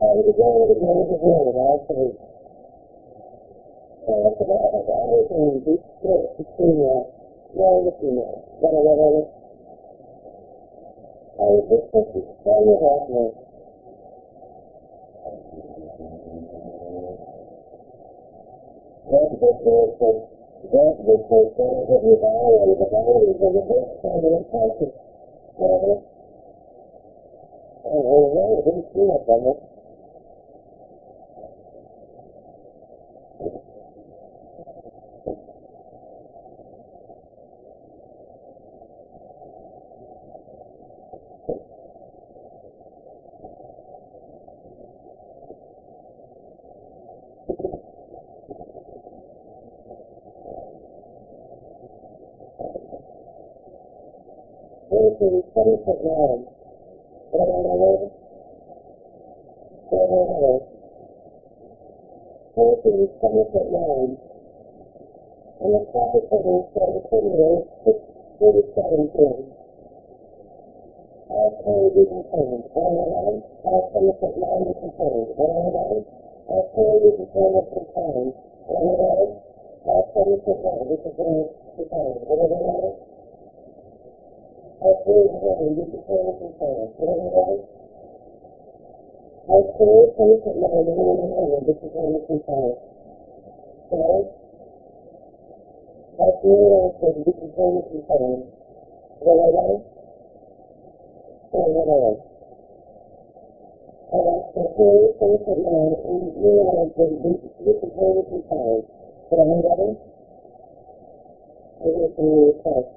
and the beginning of the day is the word, I believe. So that's about it. Everything is split between uh, male and female. What I know I was just supposed to tell you that now. That's the first thing that we violate. The violate of the first time in culture. Uh, and I know I didn't see Versus 20 foot long. What I know What I know Versus 20 foot long. And the profit for the centimeter is 37 grams. All the component. What I know All 20 foot long component. What I know All component component. What I know All 20 foot long is component component. What I know I feel heavy, this is very concerned. What am I right? I feel something that my living in heaven, is very concerned. Right? I feel this is very concerned. What am I right? What am I? And I feel something that my realize that this, this is very concerned. What am I right? I will be request. This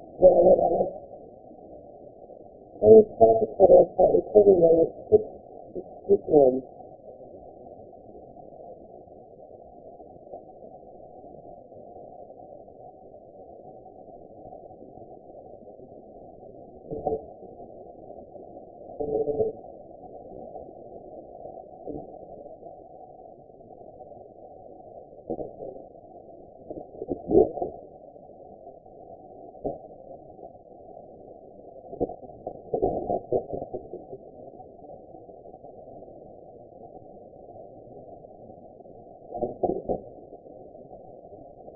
was and it's hard to put us that it's pretty low, it's it's one.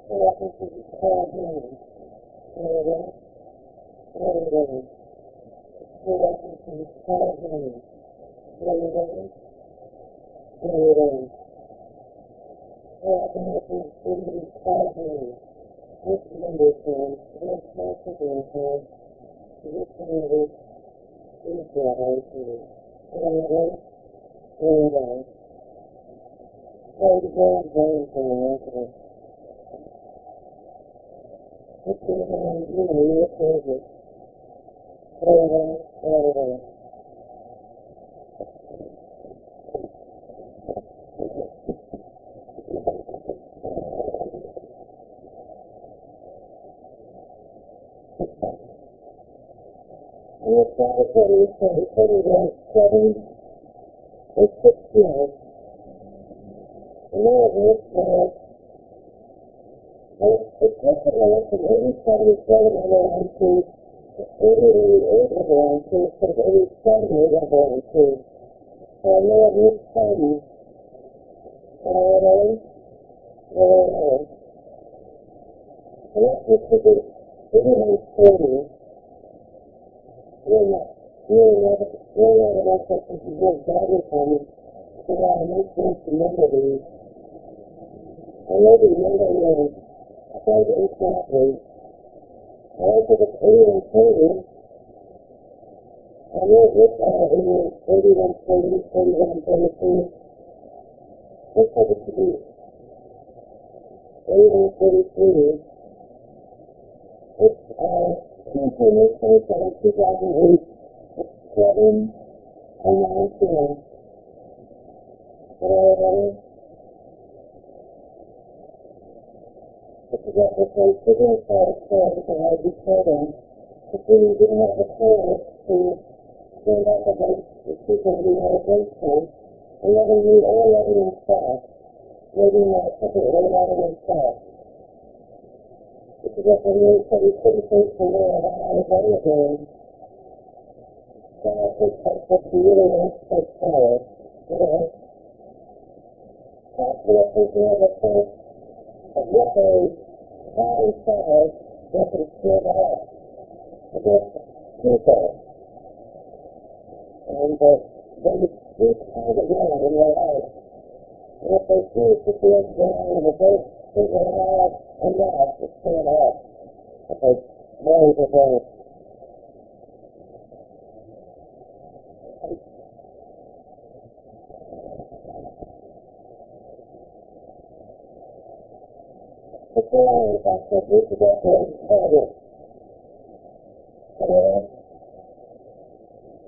So I think it's called him. What I was what I was So I think it's called him. What I was what I was So I think it's called him. This is number ten. This is my second ten. This is number this is what I see. What I was what I was So the very, very important. It's going to be, you know, your favorite. What I was what I was success. And the Sabbath study is for the seven or six years. And then it was for well, it's different from 87 level to 88 level to 87 level to so I know it is studies. And and let's just look at 81 40. We're not, we're not, we're not enough that we can give guidance on it. So I make things remember these. I know the number is quite exactly. I also get 81 40. I know this uh, 81 40, 41 33. Looks like it should be 81 43. It's uh, Tuesday, May 27, 2008. It's 7 and 9 p.m. I uh, This is what we're going to try to say because I declare them. If we didn't have the courage to up against the people we had against them, and letting me or letting himself, letting my separate way out of himself. This is what the Lord said he couldn't face the world out of anything. God takes that what he really wants to take power. You know? That's what we do the first of what they how far they can stand up against people. And uh, they speak out again in their life. And if they see the boat, they will have enough to stand up. If they raise a voice. The feeling is that we should get to target.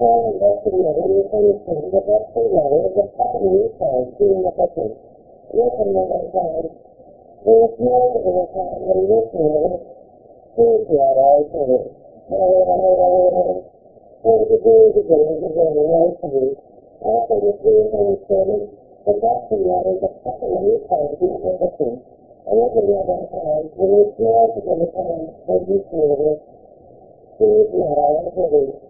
is something I was very thinking about value for all and anyone and something for anyone usually. But I don't know how to do it before the day, you know, so Third is the third land, a third of death. The third is that we will everything in the third universe, the fourth universe. And hopefully I could do something to try to be different. How to go to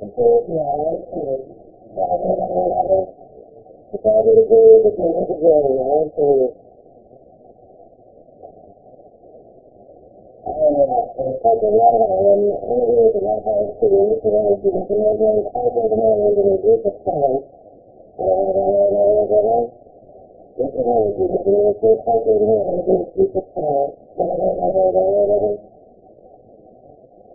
and time you other, I it. What the day to day to day, I said it. After the other, the second one you find doing the booking. I look at the other time, when you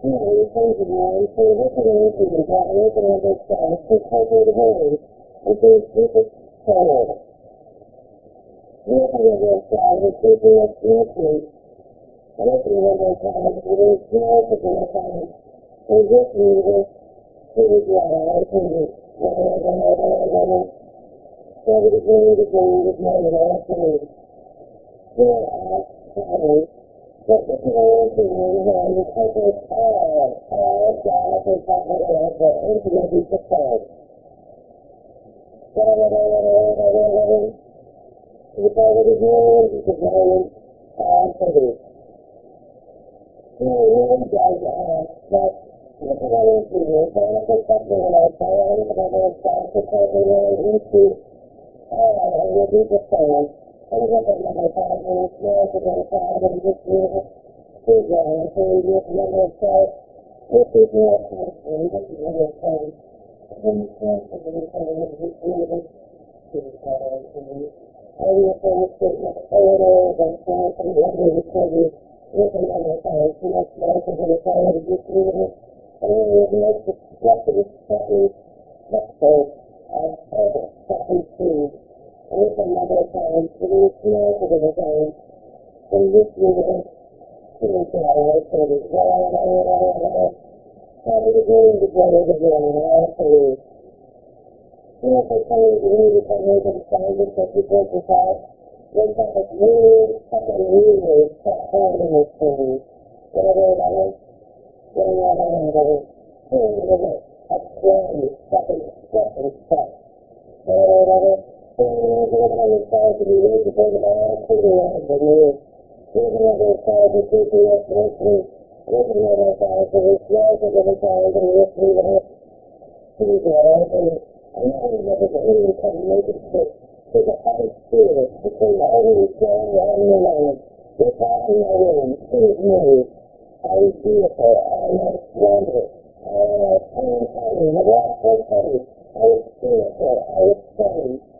again and again, okay. Well, I said, doing it to me with a point material and. And to me with creation of plant out, getting rid of all of it. And I read it from the line, and is of plant out. Looking at it, and small to me, and say, Father, I love it. The Father to go with the of the glory, I say it. Like a lot of and it is of to the insurance, and is also the into group of sons. This is how we do the Lord is so tight in here, and the group of Father is of the glory of all to me. Look at those who look at those who look at on their side. Look at those who look at those who look at prayer. Look at those side. Listen to us, no faith. I look at the know. Glory of of all. You know, you so look at anything and God, look at all those sides, so cover the holy, and so it. Look at all those sides, and keep it up deeply. And all the just need to see the dry and the so we begin to bring this that the is all, all God and. The the all this. You the is here, Father for something in our time, all be the. And the Mother Father is there to the Father and this to this Mother God, this is your person, this is your son. And the of the Father is this year, to the Father and to you. All your things that you and God and what you, with the the Father is this make the blessed second vessel of all second food. With another time to be small to the time and this year to the flower to the how do you. go to go to the flower to the you know for some of you to come here to the sign that you God when that is really something really that hard in this thing whatever that is whatever that is here it is a strong second second step whatever that is I was beautiful, I was wonderful,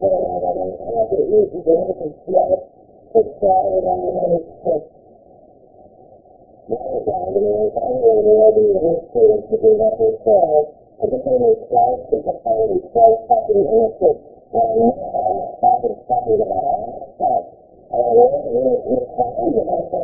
unhappy, I was I was I was funny, I was gentle, to understand that my of the years, you look at the but you love the way that. It's probably the only way that you find that a is to the low side. You know, how to live it. You look at the answer, you look at what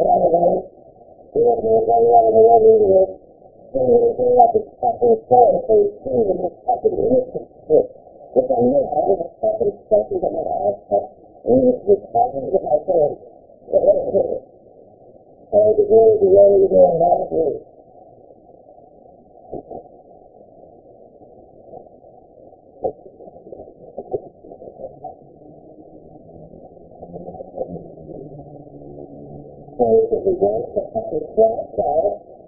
they're finding, so they smell it, going to find. And you look at the specific life of the after you can go to smell it, put salad on the other foot. Now it's down to me, it's all the the of. And the is, God is a highly self-fucking I'm not talking talking about all that stuff. I know is, it's talking about that. Whatever it is. Whatever it is. You don't know what you have to know what it is. And you're going to fucking say it,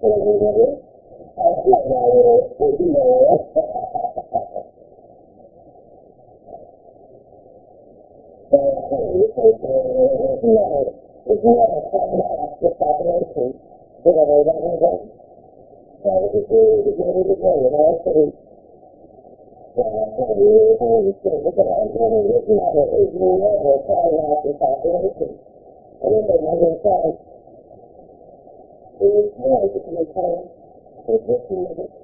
சொல்கிறது No, if you have a problem with population, you don't know that one thing. So if you really get it again, you know, so you really understand that the idea this is we a problem with population. And if they never son, is trying to come home for 15 minutes.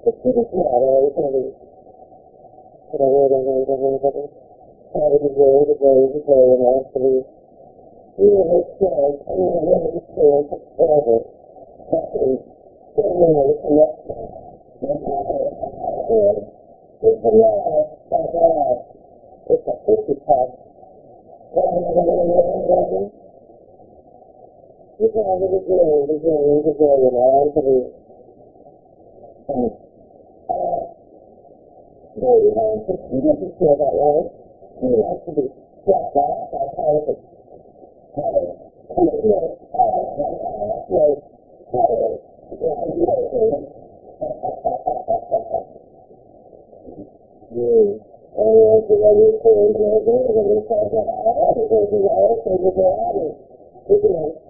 The now are always to be, but I wait, I wait, I wait, I wait. How did it go, the go, the go, and actually, sure, and we will never be sure forever, that is, that we will connect. It's a law, that's all. It's a 50 pack. Kita ada di sini, di sini, di sini, orang tadi. Jadi, orang tidak bisa tak Tidak sedih. Siapa tak tahu itu. Kalau dia, Yeah. Oh, kita ni pun dia dia dia sahaja. Ada dia dia saya juga ada. Itu yang saya saya saya itu. Jadi jadi jadi. Kita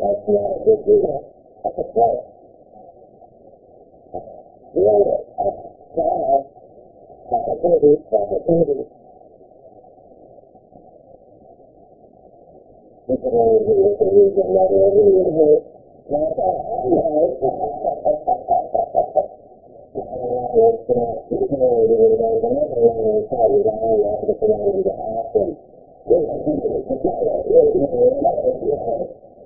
sini di sini di sini ada. Oh, ya kita ni pun ni pun itu ada. Oh, itu yang saya you know, tomorrow to do this out, to the body to do two times, and then I was another other side, after the thing was the class, and just get all the things to our time.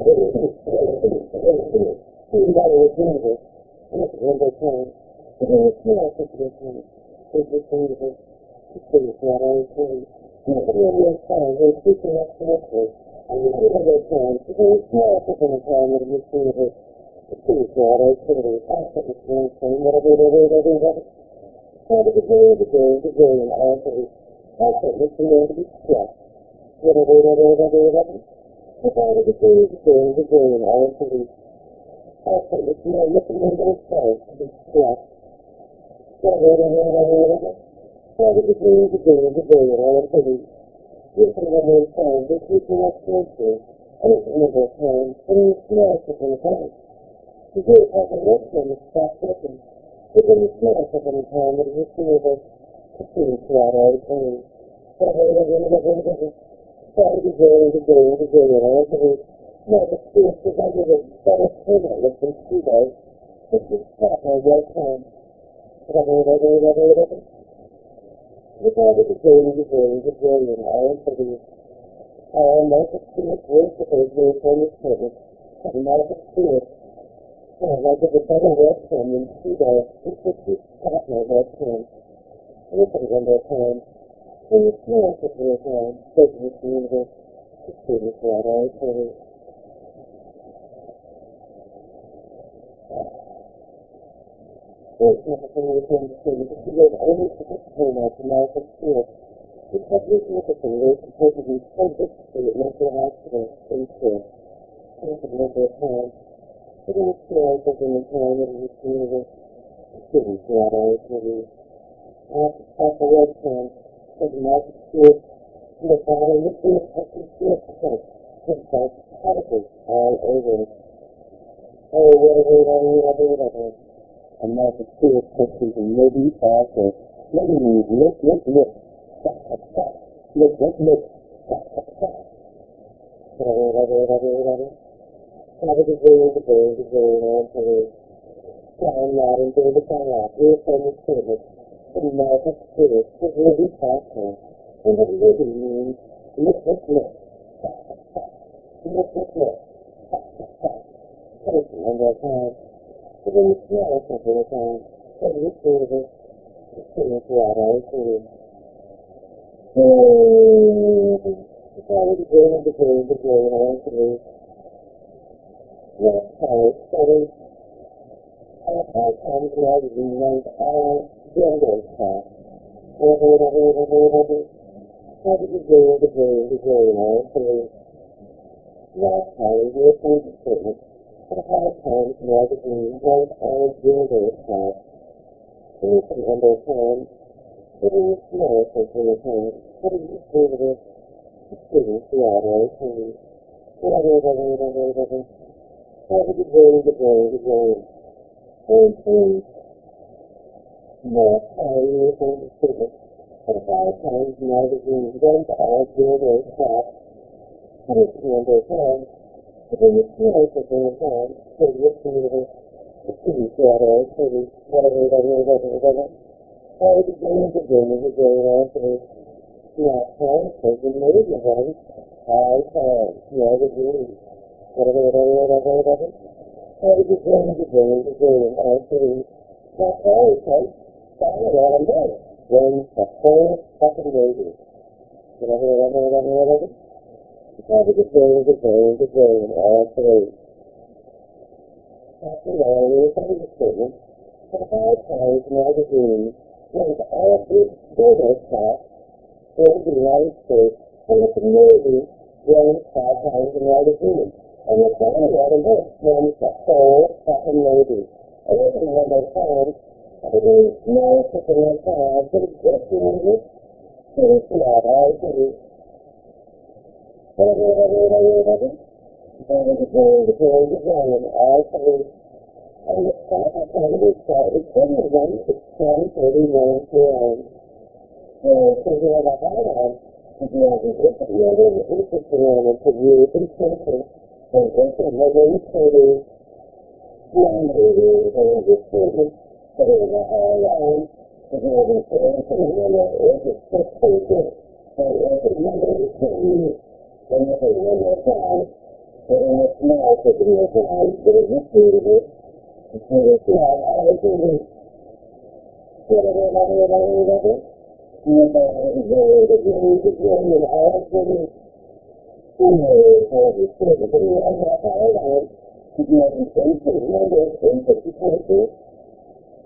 a good deal. That's a play. The other, that's God, that's a baby, that's a baby. You can only do it to use another reason. Thank you kepada kedua kedua kita awal sebelum kita mungkin mungkin sebelum sebelum anda berkata apa yang nak sedia orang itu kita ada kita ada kita ada berkata kita semua sedia kan kita semua kita suara itu kita yang tahu kita nak semua kita ada berkata kita semua kita nak tahu Suara activity, asset expansion, whatever, whatever, whatever, whatever. How to begin, begin, begin, and asset, asset listening to be stressed. Whatever, whatever, whatever, whatever. How to begin, begin, begin, and asset, asset listening, listening to itself to be stressed. Whatever, whatever, whatever, whatever. How to begin, begin, begin, and asset, listening to itself, this is the next. And it's another time, and it's not a time. to do it as a lesson is stop looking. It didn't smell us at any time, but it was some of us to see throughout our time. So I was going to go to Started to to go and to go and I going to know the spirit because I did a better permit with some guys. This is stop my right time. Whatever, whatever, whatever, whatever. Started to go and to go and to go and I going to our market spirit worshippers were from the service. And market spirit and I did a better work him than she does. She's got my work for him. Listen one more time. When you smile for the time, says this universe, the students are at all told. There's nothing we can see, but she goes only to this out to Malcolm Stewart. Because this Nicholson was supposed to be so difficult at mental hospital in. Think of number of times. It still in the time of this universe. Students throughout all eternity. After Papa Red Fan, said Mark Stewart, and the father lifting the Papa Stewart head, his like particles all over. Oh, whatever, whatever, whatever. And Mark Stewart pushes and maybe faster. Maybe look, look, look. Stop, stop, stop. Look, look, look. Stop, stop, stop. Whatever, whatever, whatever, whatever. Sabe que veio, que veio, que veio, né? Que veio. Caminhar em todo o canal. Eu sou muito And Martha Stewart was really thoughtful. And it really means look, look, look. and their time, to be small for their time, to be suitable, to be throughout our career. Probably the of the game, the game of our career. Yes, college study. Our high times magazine ranked our gender class. Whatever, whatever, whatever, whatever. Probably the game of the game, the game of our career. Last time, we were trying to statement. Our high times magazine ranked our gender class. Anything under time, getting small for the time, putting the student students throughout our career. Whatever, whatever, whatever, whatever. Probably the game, the game, the game. And please, more highly within the student. At five times magazine ranked our gender class. Anything under time, getting small for the time, putting the student students throughout our career. Whatever, whatever, whatever, whatever. Probably the game, the game, the game, our career. Not time, taking major ones. High time magazine. Whatever, whatever, whatever, whatever. Probably the game, the game, the game, our career. Not always time. Follow that and go. Then the whole fucking lady. Whatever, whatever, whatever, whatever. Probably the game, the game, the game, our career. After all, we were coming to statement. For five times magazine ranked our gender class in the United States and the community ranked five times the magazine. And the final one of this ranked the whole fucking just agree. And the fact that I'm going to start is everyone is 1031 years and thinking about how on this. I don't know if you to you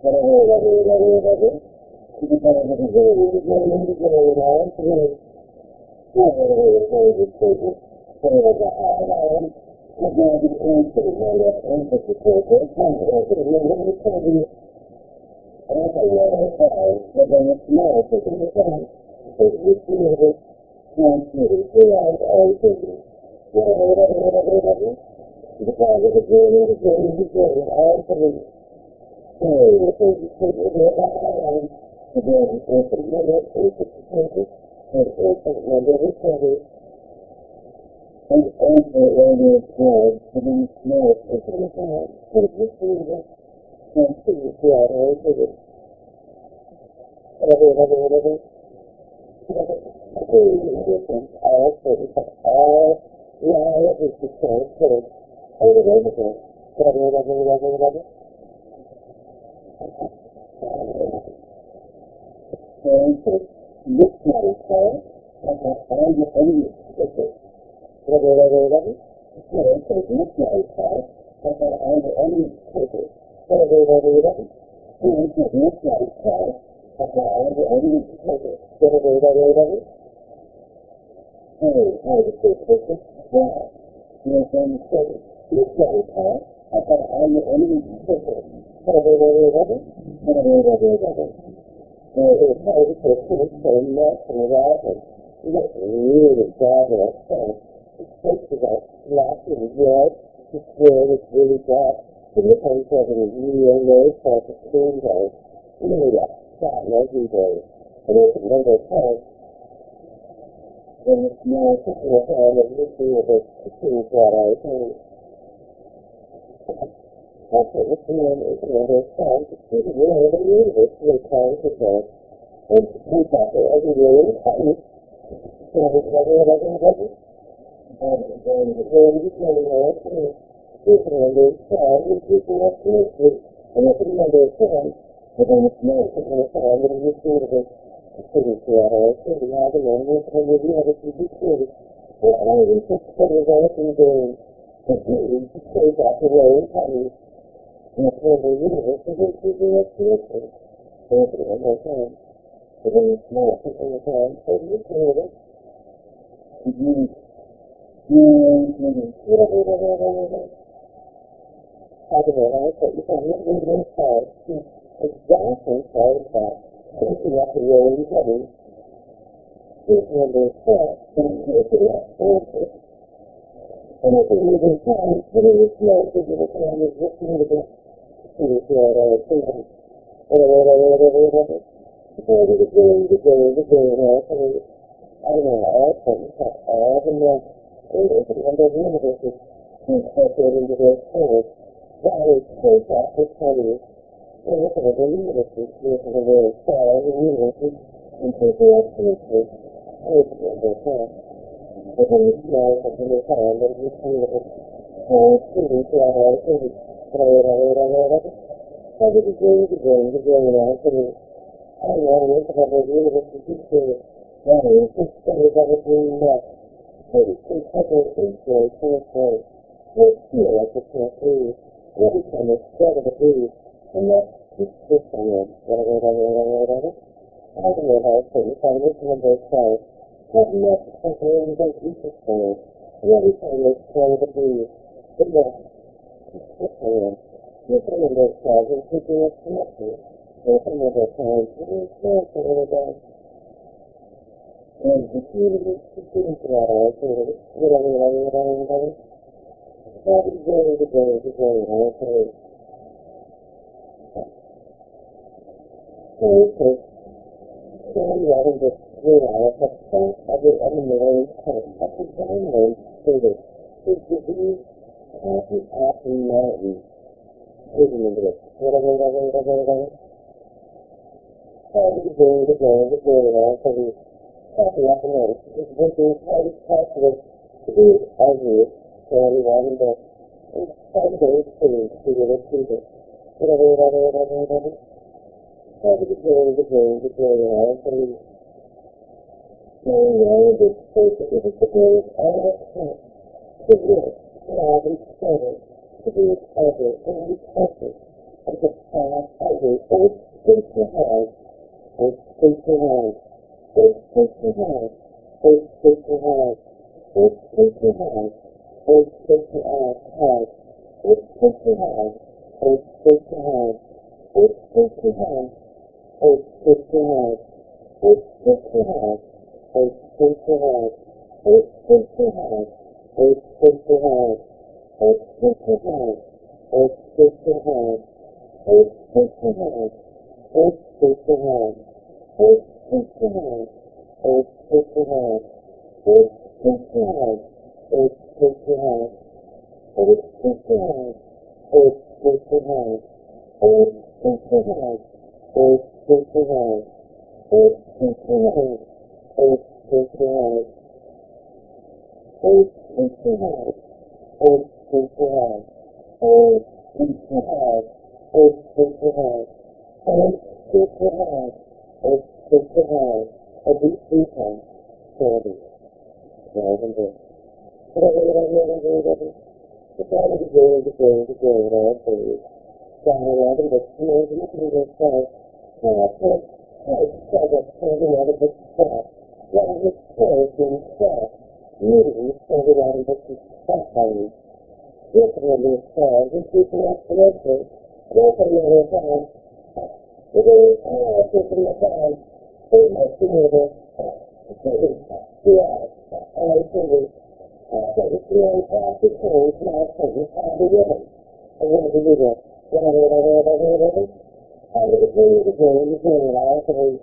good time when it's just a little bit to please God all to the Father the very the very the very and all to I am here for the state of the world I am would be an effort million effort to test it, and if it really was on, and then a small taken aside, is this it's really small, I would say, whatever, whatever, whatever, whatever, because of the very, ಪ್ರಭೇದವೇಗದು ಪ್ರಭೇದವೇಗದು ಹೀಗೆ ಪ್ರಶ್ನೆ ಸೌಮ್ಯ ಸಮುದಾಯ ಇದು really fabulous thing. It takes about lacking red, it's red, it's really dark. So this one says it is real low type of skin tone. Really like that legendary. And it's a number of times. And it's more to the hand of looking at the things that I think. That's what the is in order of time to see the universe in time to God. And we thought that every really important. So we never had ever read it. And then the world is going on and here's the number of time, and here's the next ministry, and the number of time, then it's not the number of time that it is of a city throughout our city, how the Lord will come with you, how it will be created. And all of these things that are developing the duty to save the way and. 那所有的一切都是基督耶稣所所主的头上，这个那我是从头上所理解的，嗯，嗯，那个那个那个那个那个，他这个来说一下，那那那少是 exactly 少的，这是要是有一个人，就是没错，就是要说的。那个有点像，因为现在这个这样的，我那个。அதனால ஆகுங்க அந்த universes incorporated their souls that is safe after study. And look at the universes, look at the very stars and universes, and take the absolutely open of their heart. But in the smiles of the new found and the universe, so it's to our own റോയറ റോയറ റോയറ പകുതി ജോലിക്ക് പോകും എനിക്ക് അങ്ങനെ ആൾക്കൊരു ഞാൻ നേരത്തെ പറഞ്ഞ ജോലി ചികിത്സയിൽ ഞാൻ എനിക്ക് ഇഷ്ടമുള്ള കാര്യത്തിലില്ല ശരി വ്യക്തികളെ പിന്നെ സമയം വളരെ വളരെ വളരെ അതിനോടായി സർവീസിനെ ദേശായി എല്ലാ സഹോദരങ്ങൾ ഈ പുസ്തകം എല്ലാ വിഷയങ്ങൾ സ്വാഗതം ചെയ്യുന്നു എല്ലാ experience. Here's some of those causes which are connected. Here's some of those times that we experience a little bit. And the community continues to that all sort of whatever, whatever, you whatever. That is very, very, very, very, very. So it's just standing out and just realize that some of the other millions kind of up and down through this disease happy, happy mountain, taking into it. Trying to go, to go, to go, and all of a sudden, happy up and out. Just working as hard as possible to be as you, so we want him to, and find ways to do it, to do it, whatever, whatever, whatever, whatever. Trying to go, to go, to go, and all of a sudden, so we know this place that we just go all the time. To do it love, and struggle, to be recovered and recovered of the past, every old spiritual house, old spiritual house. First spiritual house, first spiritual house, first spiritual house, first spiritual house, first spiritual house, first spiritual house, first spiritual house, first spiritual house, first spiritual house, first spiritual house, first spiritual house, first spiritual house, first spiritual house, first spiritual house, first spiritual house, first spiritual house, first spiritual house, first spiritual house, first spiritual house, first spiritual house, first Instagram, it's Instagram, it's Instagram, it's Instagram, it's Instagram, it's Instagram, a deep weekend, charity, drive and drink. The time of the day is the day of the day in all days. Down around the field, you can just say, Can't take, take, struggle, turn the other book, stop. Let it close and stop communities and the United Nations Trust Definitely said, this is an explanation, definitely a time. It is an explanation of time, very much similar to the US, and I think it's very classic change, my opinion, how the women, and what the leader, whatever, whatever, whatever, whatever, and it is really the game, the game, and I think,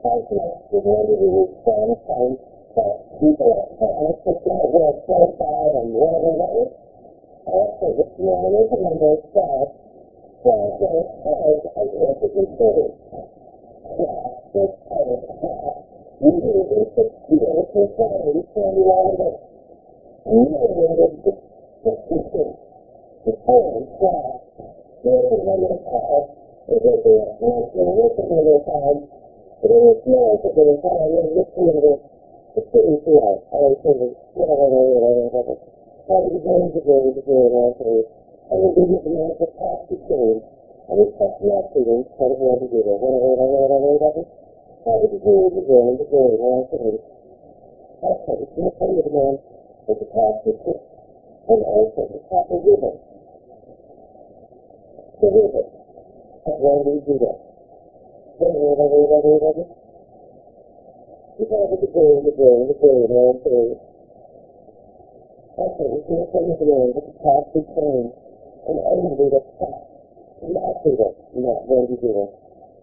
thank you, the one who is so that people are to get where it's so bad and whatever, whatever. Also, the feeling is a number of steps. So, so, so, I want to consider. Yeah, this kind of do this, it's beautiful, so you can do all of it. And what it is, it's just the form, yeah. Here's another call. Is it the answer, this is another time. But it is more to the time, and this is the city feel. I was thinking, whatever, whatever, whatever. How do you go into the the the answer? I will give you the answer past the change. I will touch my feelings, part of what to do there. Whatever, whatever, whatever. How do you go into the the the answer? Also, it's going to tell you the man the past the change. And also, the proper rhythm. The rhythm. How do you do that? The the brain, the brain, the brain. Okay, going to tell you the man with the past the change. And only the past. Not do that. Not when you do that.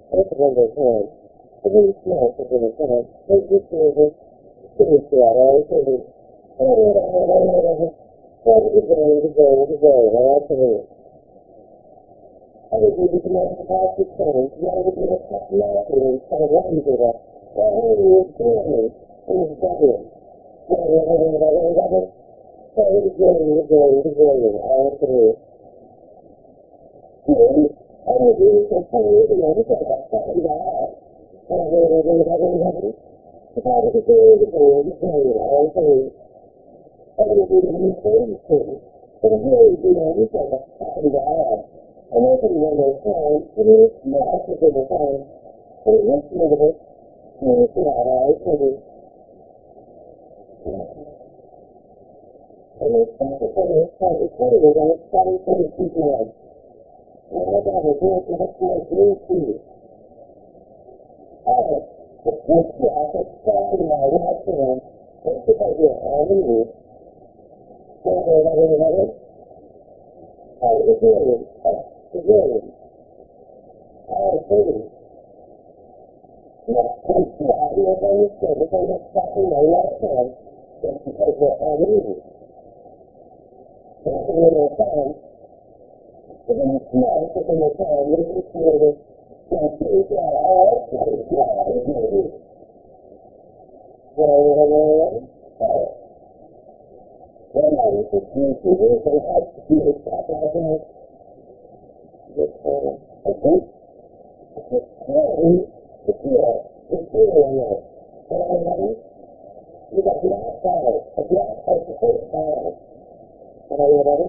That's the one that's hard. The really small for the time. Take this over. Seriously, I always say this. Whatever, whatever, whatever. Try to get going, get going, get going. I want to hear it. I would do the past the change. You gotta get the past mastery instead of what you do that. Well, hey, you're doing it. And it's better. Whatever, whatever, whatever, whatever. So it's going, it's going, it's going. I want to hear it. I would do this for you, you know, it's like a fucking guy. Whatever, whatever, whatever, whatever. If I was to do it, it's going, it's going. I want to hear it. I would do the most things too. But here, you know, it's like a fucking guy. And I can run those times, and it's not a good time. But it looks a little bit, it's not alright, so it's and it's not the kind of time it's funny, it's starting to keep on. And I got a girl to look for a green tea. Oh, the first job is starting my right hand. What's the idea? I mean, whatever, whatever, whatever. Oh, it's really, oh, it's really. Oh, it's really. Now, I'm sure I will understand if I was starting my hand. Just because we're all moving. That's a little time. Then it's not, it's a time. What is it for the, yeah, it's all, not, it's not, it's not, it's Whatever, whatever, whatever. Oh. Well, I was doing two years, and I had to do it, I thought, well, just, uh, I here, it's here, and, uh, whatever, whatever. You got black bottle, a black type of first bottle. Whatever, whatever.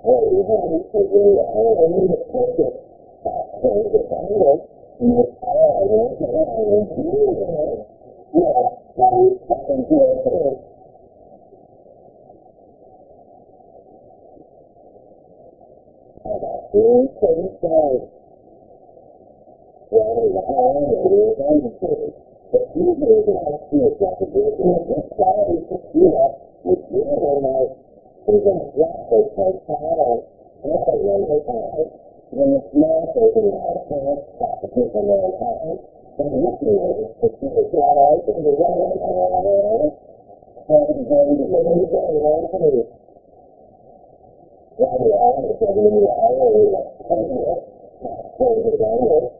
Oh, you have take me out and need a the bottle, you know, oh, I want to, I want to do it. Yeah, now you fucking first. I got three things 然后然后我当时就，我第一次跟他去讲，我我想要一个企业，我觉得呢，这个只要会开发的，我很认为他，因为呢，这个呢，我打的这个呢，他，我理解我自己下来这个样子，但是呢，有一个人会。然后，然后，然后，然后，然后，然后，然后，然后，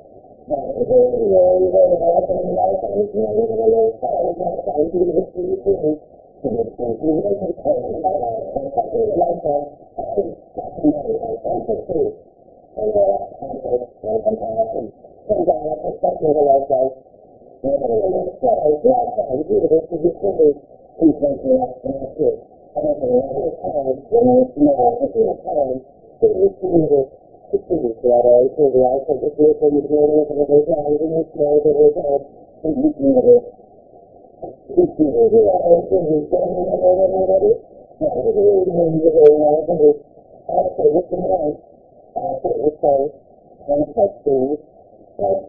going to have these two, uh, whatever, whatever, whatever, whatever. Now, the drums, you know, the drums, whatever. Uh, so this is all over the side, yeah, I'm trying to do what I do with it, so I, I was thinking, you're going to have to go, I'm trying to do what I do with it. You're going to go up to this, you're going to have a time, and, yeah, it's going to have a time, but you're going to, you know, yeah, I was thinking, yeah, I'm going to go, I'm going to go, Thank you. another time, when you smell at the time, to receive it, to see that I say the I said the people you know it and the time and you smell it every time, and you see it. You see it here, I say you don't know what it is. Now, it is when you go around and it's also with the light, after the sun, and touching, that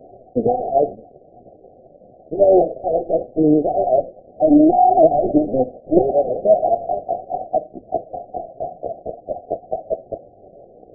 God, no contact these are, and now I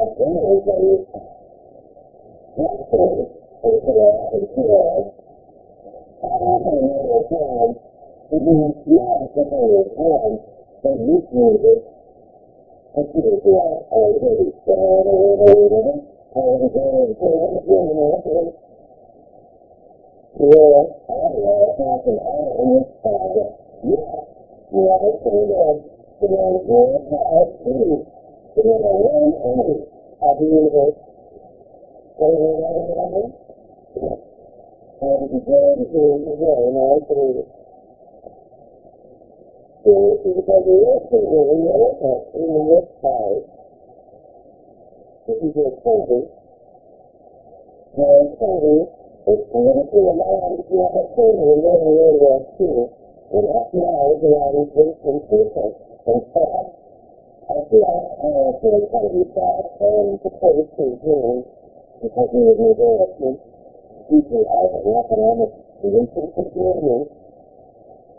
of innovate, message into the computer, and another time, it means not very warm, but this music, and it is not already sad or whatever, or the very good human where audio has an audience of, yes, you have a freedom to know your heart, too. We are the one enemy of the universe. What are we writing the him? And he gave me the way, and I like to read it. He is a revelation of the elephant in the west side. He is a crazy. And crazy is politically allowed if you have a crazy in Northern World War II. And FBI is allowing Vincent Peterson and staff I feel uh, so incredibly sad and supported too, really, because he was my director. You see, I have an economic solution for Germany,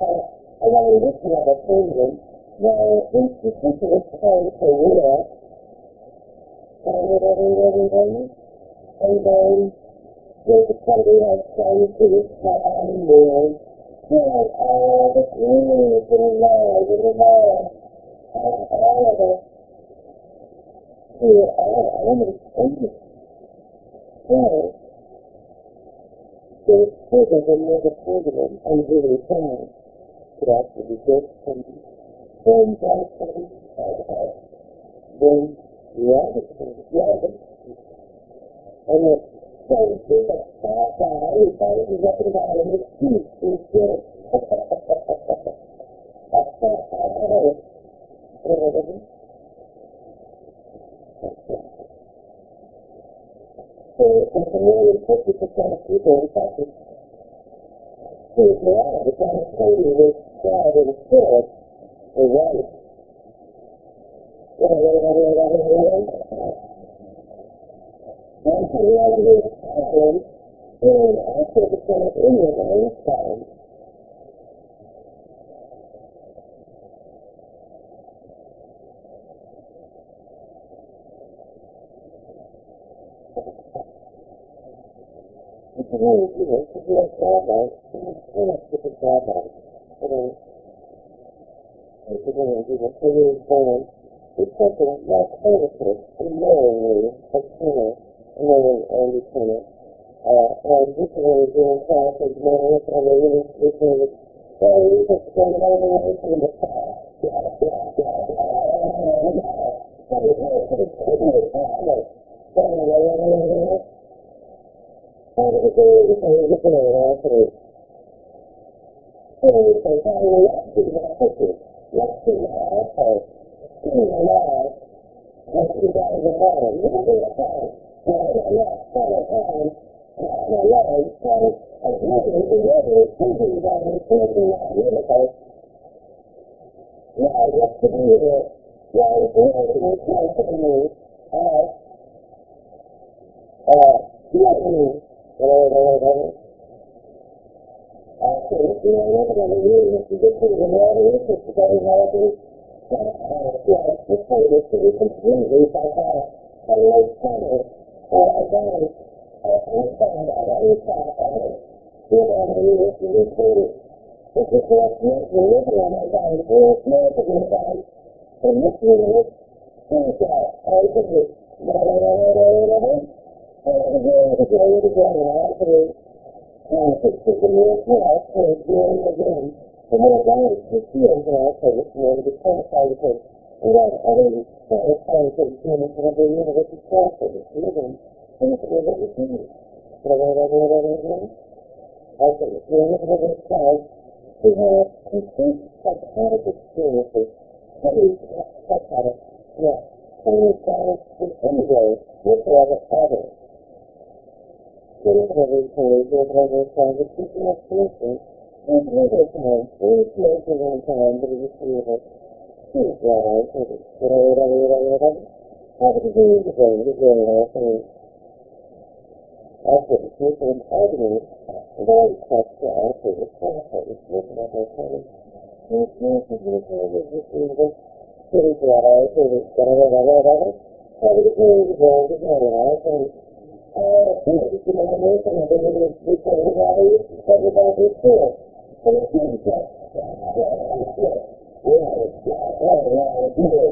but allowing this to have a freedom, while institution is trying to real, and it every, every, every, and then there's a party that's trying to start on the world. Yeah, uh, that's really, really low, really low all of it. Feel all almost endless. So, there's further than the president and really fine. Could actually be good from from that from then the other and it shows you that that who thought he was up about in his teeth is good. That's not how it is. So, it's more than 50% of people in fact spirituality, trying to tell you with God and spirit is right. And so you have to be silent and also become in your own time. It's a really good, it's a real problem. It's a much different problem. You know, it's a really good, it's a really born. It's something like ownership and knowingly Turner, knowing Andy Turner. Uh, and this is what he's doing classes, knowing it, and they're really speaking it. So he's just going all the way from the past. Yeah, yeah, yeah, yeah. So he's really pretty cool, family. So, yeah, yeah, yeah, yeah. How did it go? This is a different answer. So, so, how do you like to that picture? Let's see the asshole. See the law. Let's see that as a law. Look at the time. Well, I'm not settle time. I'm alone. So, as nothing, the weather is thinking about it, thinking that beautiful. Now, what's to do with it? Well, it's really constantly, uh, uh, threatening Actually, you know, look at the years of tradition and all the interest that we have in yeah, the service to be completely by God, a late summer, or a day, or any time, at any time, ever. You know, I mean, if you look at it, if it's what you're living on my God, if you're not to be God, and this is things out, I think it's, blah, blah, blah, blah, blah, blah, blah. And again, again, again, actually, uh, it's just a little class for again, again. So what I got is the field that I say this morning, the qualified because a lot of other qualified for the other university classes, living, and it's a little bit easy. Blah, blah, blah, blah, blah, blah, blah. I say, if you're looking at this class, we have complete psychotic experiences, pretty psychotic, yeah, any in any way whatsoever ever. Getting every page of every time, the teaching of solution, and later time, very close to one time, it is three of us. Please, whatever, whatever, whatever, whatever. Did you do the game? The game, denomination of religious Christian values, everybody is here. So it seems that, yeah, it's here. Yeah, it's here. Oh, yeah, it's here.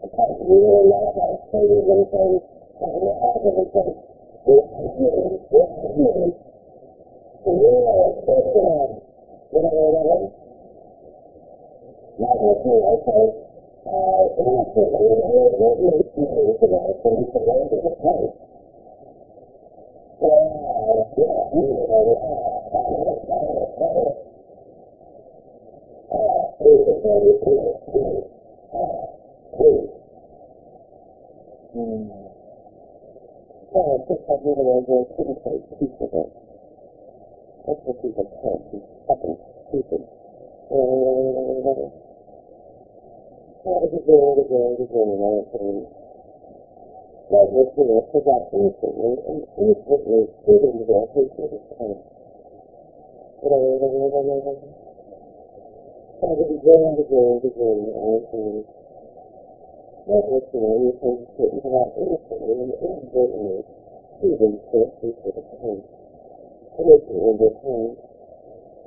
that really love our Savior and things, that love everything. We are human, we are human, and we are personal. You know what I mean? Like I see, okay, uh, innocently, the Lord led me to do today, so we can learn to the place. Wow, yeah, you know, wow, that is, that is, that is. Ah, Jesus, that is, that is, that is. Ah. Please. Hmm. Oh, I think I really enjoy pretty close piece it. That's what people can't be fucking stupid. How does it go, the go, the go, and all that thing? That was, you know, forgot instantly, and instantly stood into that hatred of time. How does it go, the go, the go, and all that thing? That was, you you can sit and forgot instantly, and inadvertently, of time. It is the end of time.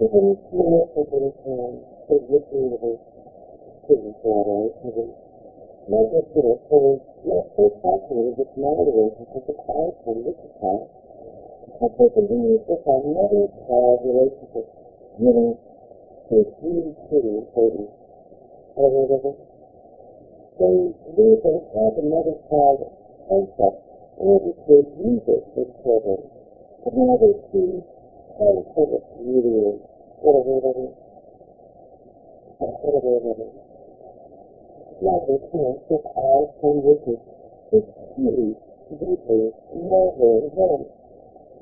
Even small thinking time, is this universe, flat out, heaven. You know, so, not so fascinated with my relationship with Christ and with the past, but they believe that our mother-child relationship really is really pretty important. However, they believe that it has a mother-child concept in order to use it with children. But now they see how important it really is. Whatever, whatever. Whatever, whatever. Lovely parents with eyes and wishes is huge, deeply, noble, home.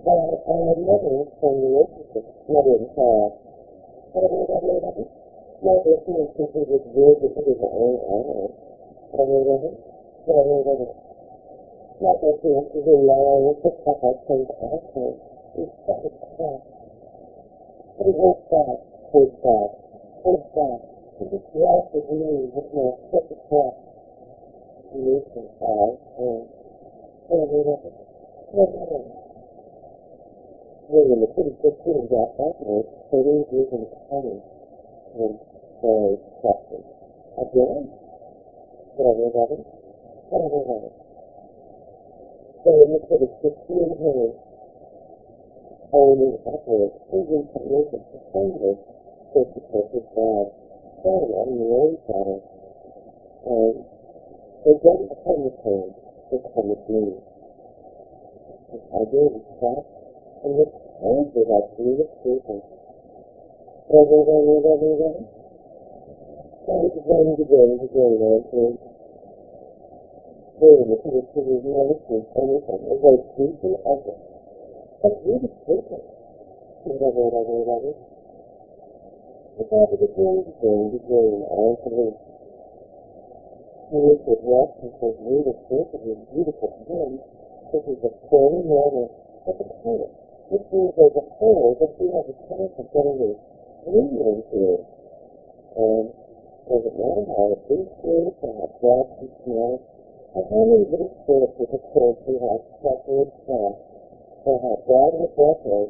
While our mother from relationship, mother and child. Whatever, whatever, whatever. Lovely parents simply with good to do their own. Lovely parents is relying with the papa from the asshole is such a crap. But it won't stop, won't stop, won't stop. This life is me with my such a crap. Listen, I am. Whatever, whatever. Whatever, whatever. William, the pretty good thing got that note, so these years in county and very trusted. Again? Whatever, whatever. Whatever, whatever. So when you put a 16 hand holding upward, even to make it suspended, so to perfect God, standing on and they don't come with him, they come with me. I did, stop, and the times of that beautiful people. Whatever, whatever, whatever, whatever. And it's going to go, to go, to go, William, if you would see his notices, anything, it goes deeper of it. But really people. Whatever, whatever, whatever. The God of the dream, the dream, the dream, all for me. He is the rest and says, read the truth of his beautiful hymn. This is a poorly manner, but the planet. Which means there's a hole that he has a chance of getting his dream into. And does it matter how it is or how fast he smells? Or how many little spirits with a who have separate fast? Or how bad the breath is?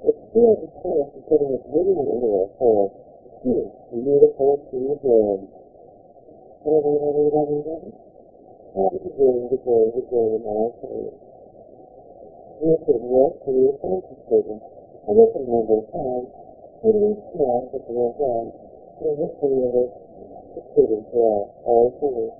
It still the chance of getting it really into a hole. Cute, beautiful, true dream. Whatever, whatever, whatever, whatever. How did dream, the dream, the dream, all three? You could work for your fancy students. I look at number of times, really small, but done. The history of it, the students are all the the the all three.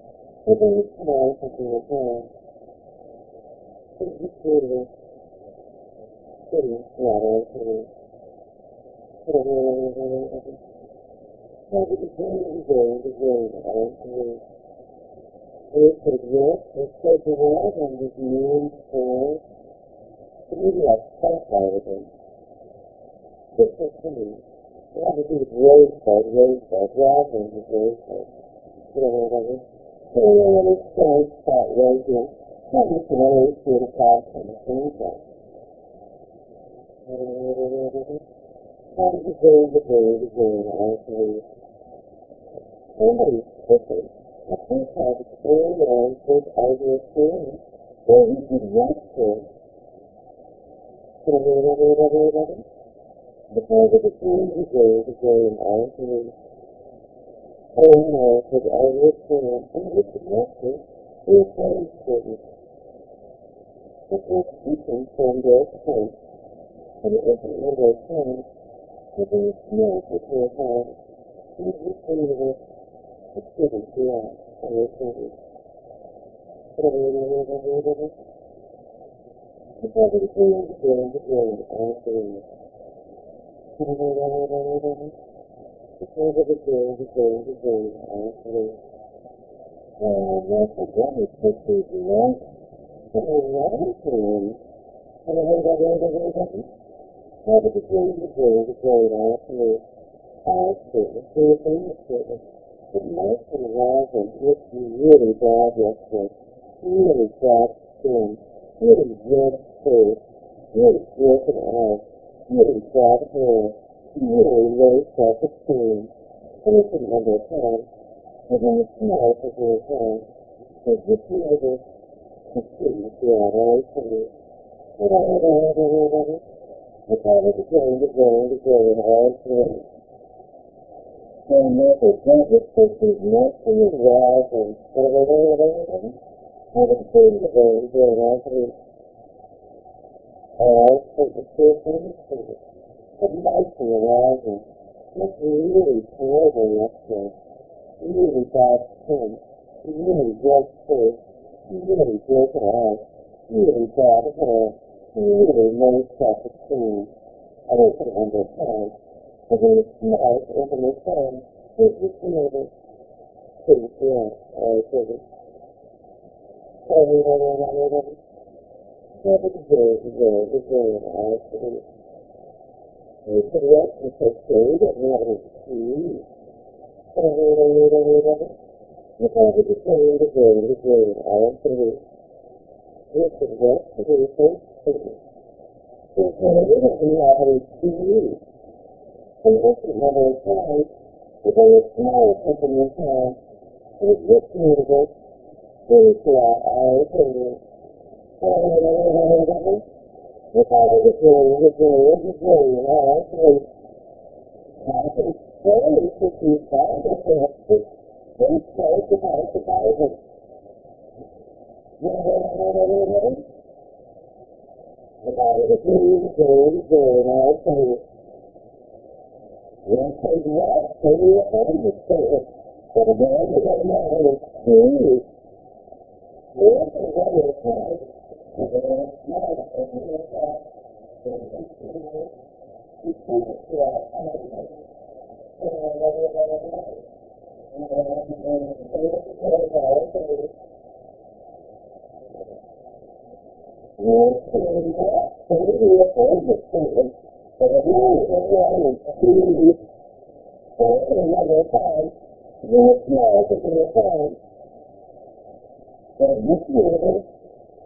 just to really learn and serving that to live out and do justice to you. Whatever, whatever, whatever, whatever. How did you dream, the dream, the dream, all three? On of justice to the old. And is you dream, the the the world and this mean for maybe like spotlighted him. This was to. It had to do with Rosebud, Rosebud, with Rosebud. Whatever, whatever. So when it was strange spot Rosalind, not just an always see the past and the go the day the game actually? Somebody's cooking. I think how the story on his idea too. Where he could him. Because of the game the day the actually. Oh too. And he could watch him. He was very certain. It was speaking from their point. And it wasn't in their time. But there was no particular time. He was just in the it's given to us. And it's given. Because of the game the game the game actually. Because of the game the game the game actually. Oh, that's a very picture, right? Oh, right. How did the game the game the game actually? Actually, the thing is it makes an arousal looks really bad yesterday. Really bad skin. Really red face. Really broken eyes. Really bad hair. Really low self-esteem. And it's another time. And then it's small for her time. So just never to see the alright for me. Whatever, whatever, whatever. It's all the game, the game, the game, all three. So never don't just think he's not in his rise and whatever, whatever, whatever. How the game, the game, the game, all three. All for the two things. But nice and arousing. It's really terrible yesterday. Really bad skin. Really red face. Really broken eyes. Really bad hair. Really low self-esteem. I don't think I understand. But when it's and when it's fun, it's just another pretty yeah, I think it. Yeah, but it's very, it's very, it's very nice. And it's the rest is so good that we have to see. Because it's the same, the good, the good, I am for you. It's the rest, the good, so good. So, whenever we have to see, and it's another time, because it's small something in time, and it's this beautiful, really cool, I think it. Because it's really, it's really, it's really, and I think I think very tricky side of the close to how to buy it. Because it's really, really, really, I Yes, I was. We were understated. But again, we don't know how to see. We have to go to the time. And then it's not a thing. It's not. You a understatement. But if you want to see for another time, you will smell it. But my students still have high service. Whatever, Because I'm going to to what the statement. Something that you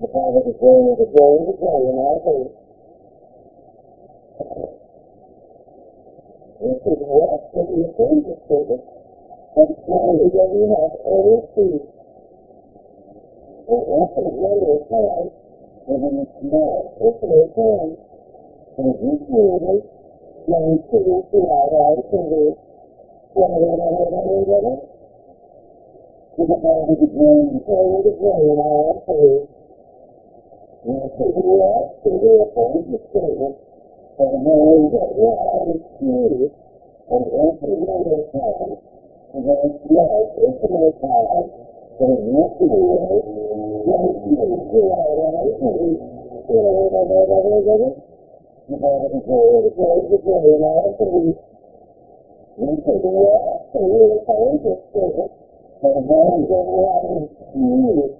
we. The Bible is going to go to go in our faith. This is what a basic statement. And slowly when you have or time, within a small portion of you whatever. To the Bible is going to go to go in our faith. And we are to do a basic statement of knowing that God is true and every other time, and there is love, infinite God, there is nothing else, young students who are all singers, whatever, whatever, whatever, whatever. Divided and glory, the glory, the glory, and the we we can do service, and then and the we don't and the the the the the so, I know, the forever, and I far, and I see us, and I have, and it's fair, and I know it, and I know I know it, and it's fair, and it's you know what I mean? And it's body safe, and it's nothing, and it's wrong, and it's wrong, and it's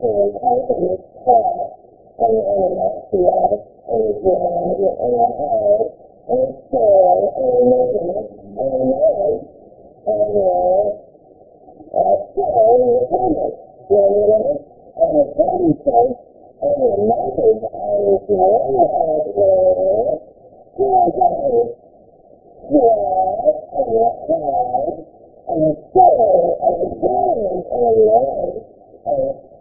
and it's fair, You've got more hours in the time to run in the world. You've done it. Not only in your job, but in your small to do your job. So this movie, makes you the job, to do. You know, God is a good job because you make you know, but you must stop. You have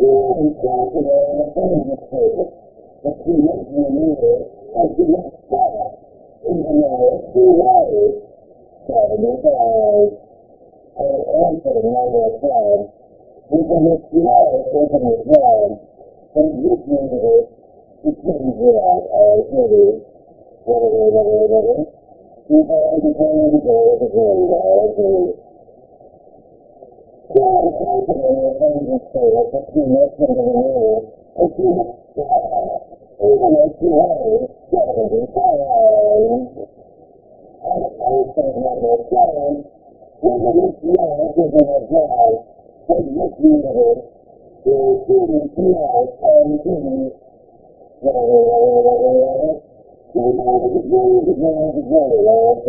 it seven times. Ready, ready, ready, ready? You know, the the joy, the and confident in the service, but she makes me near, and answer the number of times. We can make small taking the job, but this universe, it can drive our city. Whatever, whatever, whatever. We have to go to the our city. God is confident in the famous service, but she makes me to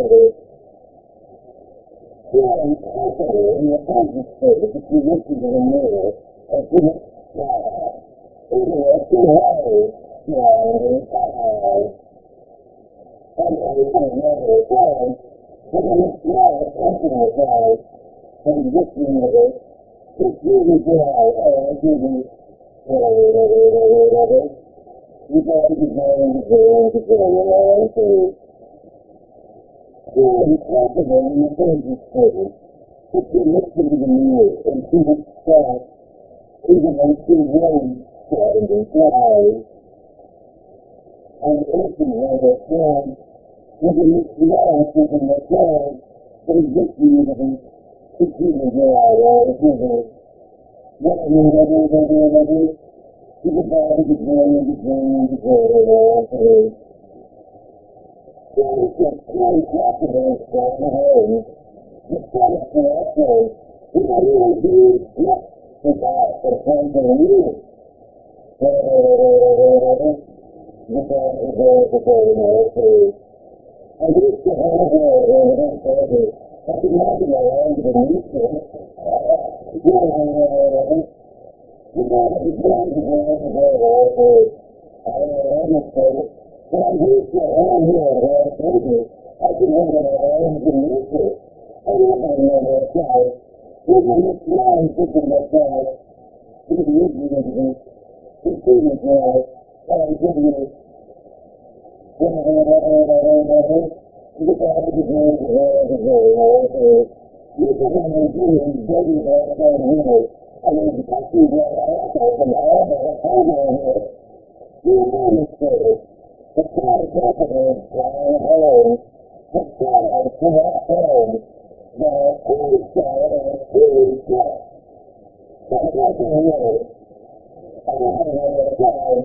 the mirror, and seventy times. And when in a job, but this universe will truly feel and. We know the the journey, the journey, Lord, for this. Feeling confident in the famous service, if you listen to the mirror, and she must stop, even though she has seventy times. and but this life, something is life, and this universe, it's really and really, whatever, whatever, whatever, you got to be going to going to going, you know what I'm saying? Feeling confident in the famous service, if you listen to the mirror, and she would stop, even though she was seventy times, and everything never again, whether it's love, whether it's love, but it's this universe, it's really dry, or it's really, whatever, whatever, whatever, whatever, to the body, the joy, the joy, the joy, Lord, for me. God is just very confident from the home. The the Echo, who really did not forgot the time to leave. Whatever, whatever, whatever, the God to go in things. I used to have a word baby. I could not be around the nature. Whatever, whatever, the God to go. I don't know how much better. But I used to have here a word baby. I could have it around the nature. I don't know whether it's right. Even this man thinking that God, he could use me as this. He sees me right. And I'm giving you whatever, whatever, whatever, whatever. You got to be going to where to go, you know, so you can have a dream, baby, all the time here. I mean, it's actually what I have from all the time here. You know, this service, the God of confidence, flying home, the God of correct home, the food side and food side. That's like a word. I don't have another time.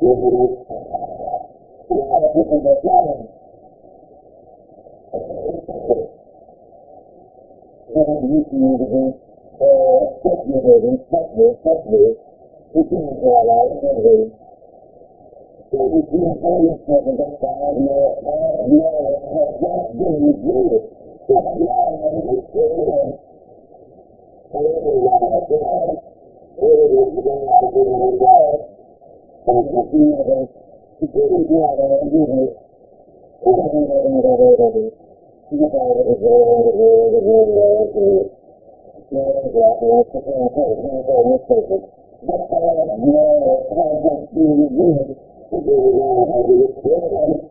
Thank you. So if you find yourself in that God, no, God, no, has not been revealed. So God is still However, God, God, it is God, it is God. And if you have a security God, and you have Thank you. Thank you. You got to be ready to go every day. And it's not just that, man. You're going to be service. But I know there's always things. There's always things about how That's how I know how much you need to be allowed to be children.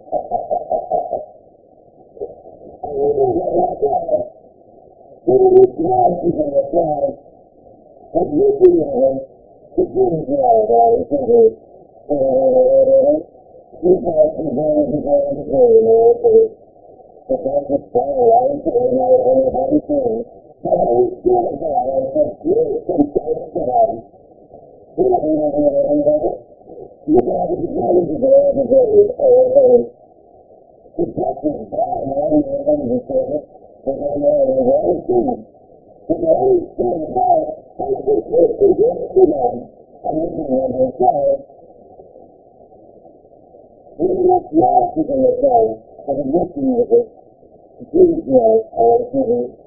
I would have never thought it. But it is now even the time of looking at him to do his love, all he can do. You guys can go and go and go, you know, because the fact is that a lot of people know everybody's name. But I was sure about it, but really, some guys that I'm ready. You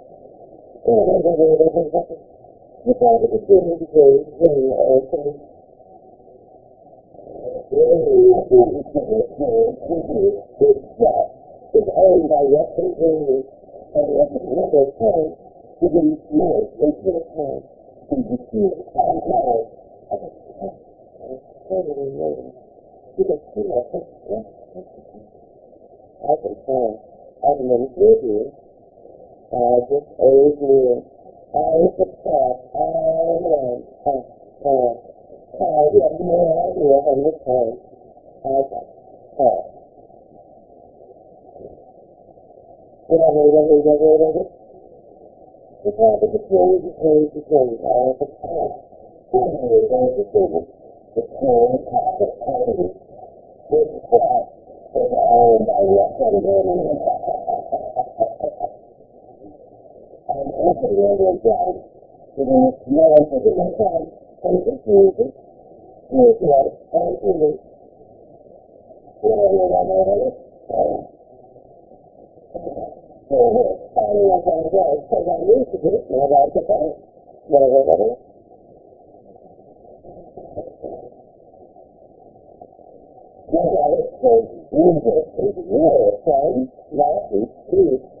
decided to do a degree in Oakland. Really, I think to do. It's owned by Western Union and Western River to be used in Silicon. To be used on power. I was totally waiting. You can see my picture. I can tell. I'm in Liberia. I just ate me. I ate the crap all around. Uh, uh, uh, you have no idea how many times I got caught. Did I hate, I hate, I hate, I hate? The father I crazy, crazy, crazy all the time. I hate, I hate, I hate. The cool, pocket, crazy. This crap is all my life um, after the earlier job, giving it to no one to do my job, and this music, spiritual, and truly. You know what I mean? Um, so here, finding as I go, because I'm used to this, and I like it better. You know what I mean? Now, I was so used to it, it was really a fun, last week's week.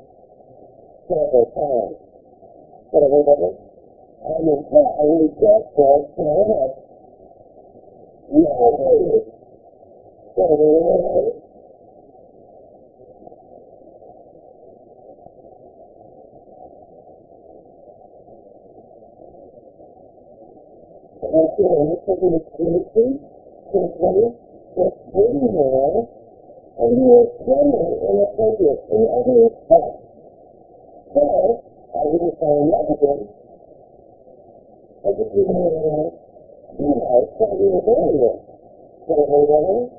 several times. Whatever, whatever. And in fact, we just was so much. No, whatever, whatever. and so on, so he was greatly translated with waiting there, and he was in every respect. So, I didn't fall in love with him. I just didn't know, you know, so we were very well. So, whatever.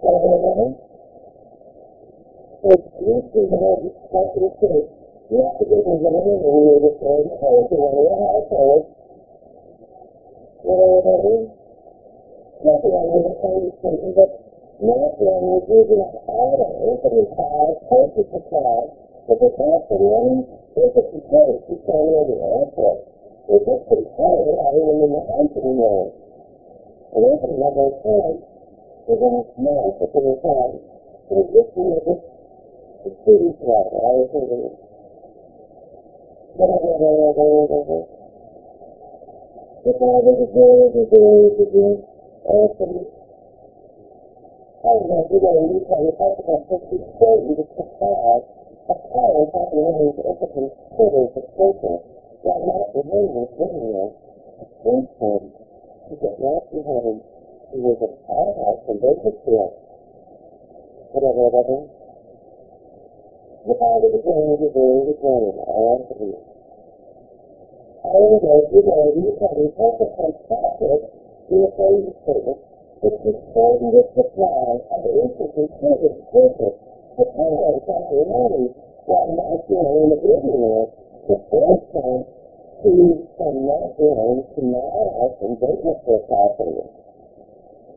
So, whatever. So, you see the whole discussion too. You have to get in the middle of the year before you pay to one of your households. Whatever. Not the one with the same station, but one who's using an auto, infinite car, postage supply, but the of one infinite place to send over the airport. It's just pretty funny having them in the anymore. And infinite number of times, they're going to smell for the time. It's just, you know, just the city flat. I was thinking, whatever, whatever, whatever. I was a girl, the girl, the girl, awesome. I going to do that in Utah, if I could have such a story to supply a power that remains impotent critters of nature, while not remaining video, instant, to get behind him. He was an outhouse in Bakersfield. Whatever, whatever. If I was a girl, the girl, the girl, awesome. However, you know, you can focus on profit in a phase statement, which is starting to supply of instantly service purpose to power factor money while not doing in the business to force them to from doing to out and business property.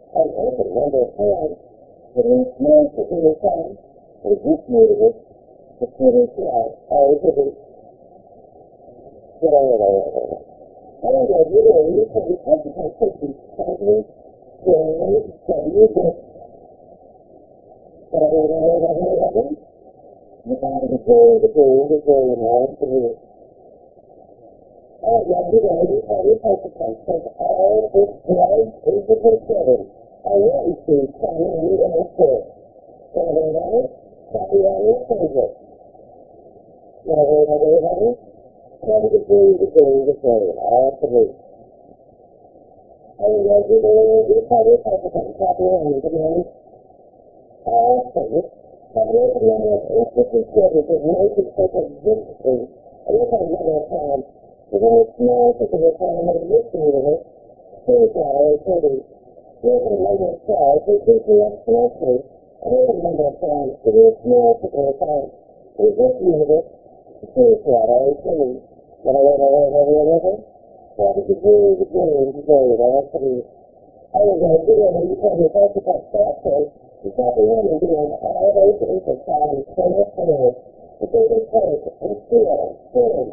And open number of times, small to do the time, it is just needed to put it out, or to be Ahora, yo le digo que el caso es que. You got to go, the go, the go, and the way. Oh, yeah, you know, you to place, because all this life is the considered. I really see Tommy and you all four. So, they know, on your favorite. You know, they know, they know, to the day, all three. And as you know, you have to come copy and the man, all three. And a number of instances where the nation take a victory, and you have another time, very small of the time of the victory of it, suicide or city. There's a number of trials, they keep you up closely, and there's a number of times, the very small of the time, the victory of it, suicide or city. Whatever, whatever, whatever. What did you do? The game, the game, all three. I was going to do it, and you told me to cut software. You got the woman doing all those things and to turn up for the baby take and feel, spin,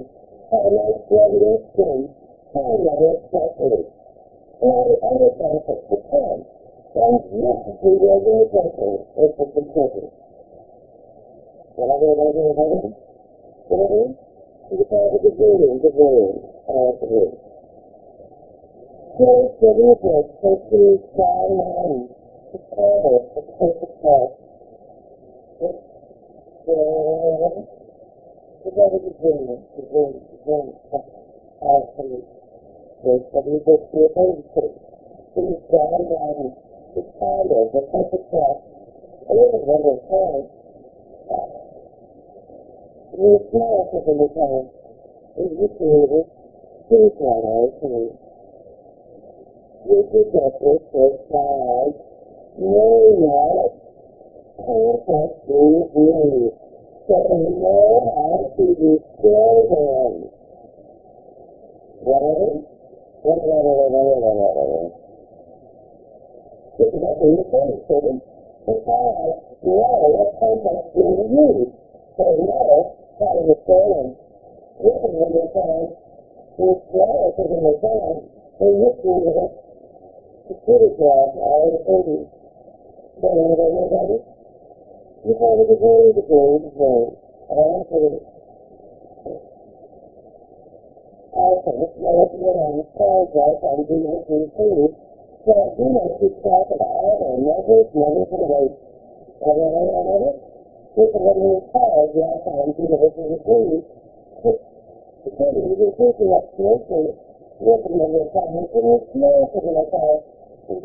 have a nice regular skin, time level especially. And all the other benefits that come from necessary regular drinking is the contribute. Whatever, whatever, whatever. Whatever. You call it the game, the game, all three. Close the take down one. The color, the perfect health. The better the game, the game, the game, all three. There's W book to a baby down one. The color, the perfect health. And it was one of times. We smile for the time. Is you created? Please one, all three. With the justice for child, no not contact these needs. So they know how to restore them. Whatever, whatever, whatever, whatever. how that, security class all the things. So you know anybody? You have a degree, degree, degree. All three. Also, well, if you're on the I'm in food. So, you know, keep track of all the measures, measures of the weight. And then I know it. Is what you you have to the working of food. Security, you're taking up closely, working on your time, and you're small to the like. And you know, security, what I like, and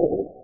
you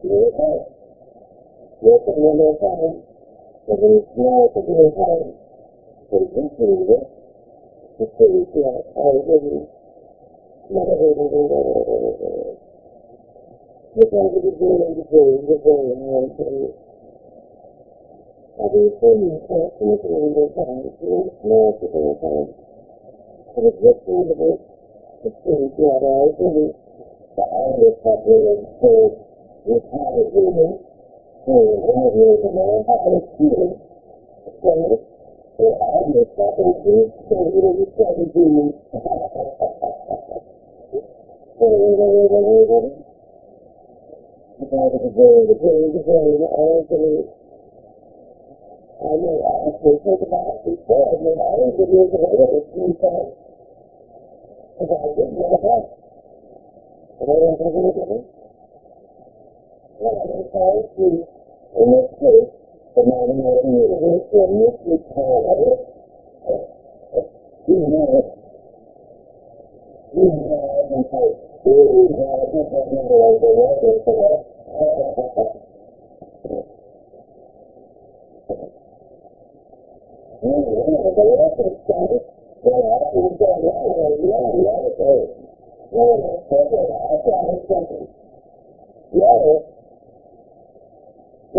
You're a fan. You're a one of time. So when you smell to be a time, so you can see it, you see it, yeah, I agree. Never heard of it, never heard of it. Look over the day and the day and the day and the day. Have you to be a time. But it's just a little bit. It's pretty good, I agree. The older population says, you have a human who has lived a man how to feel. So, know, you have a human. So, everybody, because the day, the the day. I know, I actually think about it before, I mean, I didn't get years of age at three times. Because I didn't know that. I don't anything. Well, I don't know, see, in this case, the nominating universe will miss the call of it. You know, you have, and so, you have, and so, you know, the world is for us. You know, the world is started, well, I don't know, yeah, yeah, yeah, yeah, yeah. No, no, no, I thought it was something. Yeah, yeah, yeah. But it's a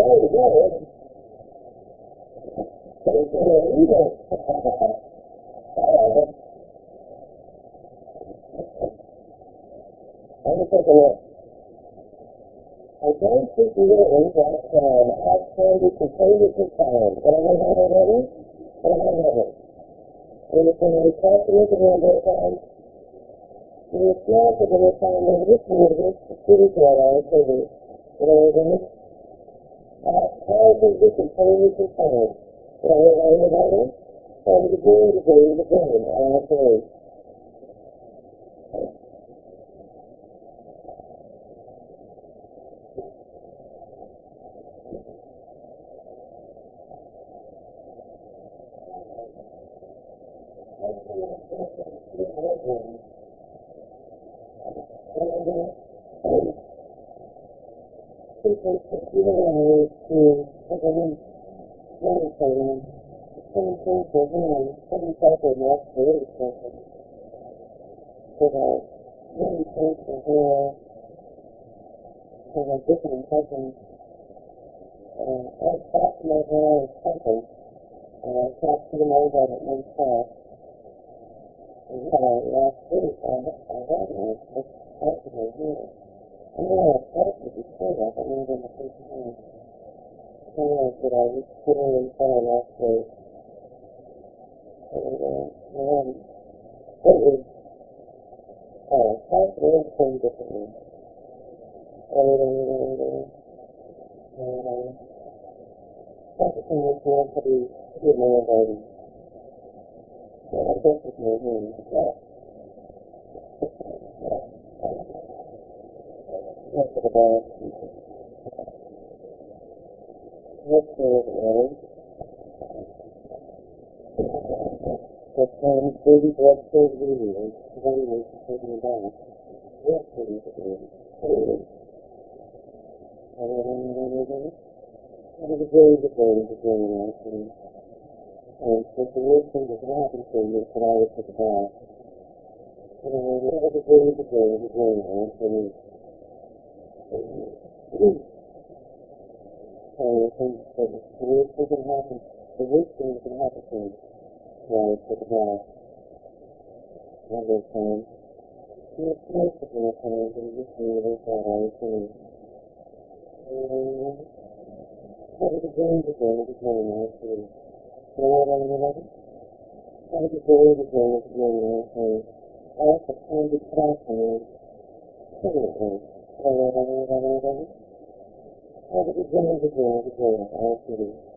little evil. I like it. Let me take a look. I don't think really that um, how can be completely confined. What am I going to do? What am I going to do? And it's when we talk to look at one day time, it's not that we're trying to this universe, the city to our own city. You know what I mean? Uh, can be completely confined? You know what I mean? From the to the end, the beginning, all three. Doing, some people not really. So that many things are here, have a different impression. Uh, I thought my hair was something, and I talked to them over at one class. And uh, last week, I, I got one, it's possible here. I know I thought it before that, but not in the first time. So I said I was sitting in front of last week. And, um, it was, uh, possible everything differently. Everything, everything, and, focusing your hand to be your man baby. Yeah, this is your hand. Yeah. Look at the back. Look for the belly. The time baby blood flows easy and body weight is taking it back. Look for the belly. That is a very good way to go actually. And so the worst thing that can happen to you is that I would take a bath. And that is a very good way to go actually. So I think that the worst thing can happen, the worst thing that can happen to you is I would take a bath. One of those times. You know, most of the times, and just a little bit that I was doing. That is a very good to go actually. You know what I mean? That is a very good to go actually. I also find it fascinating. Seriously. You know what I mean? That is a very good to go actually.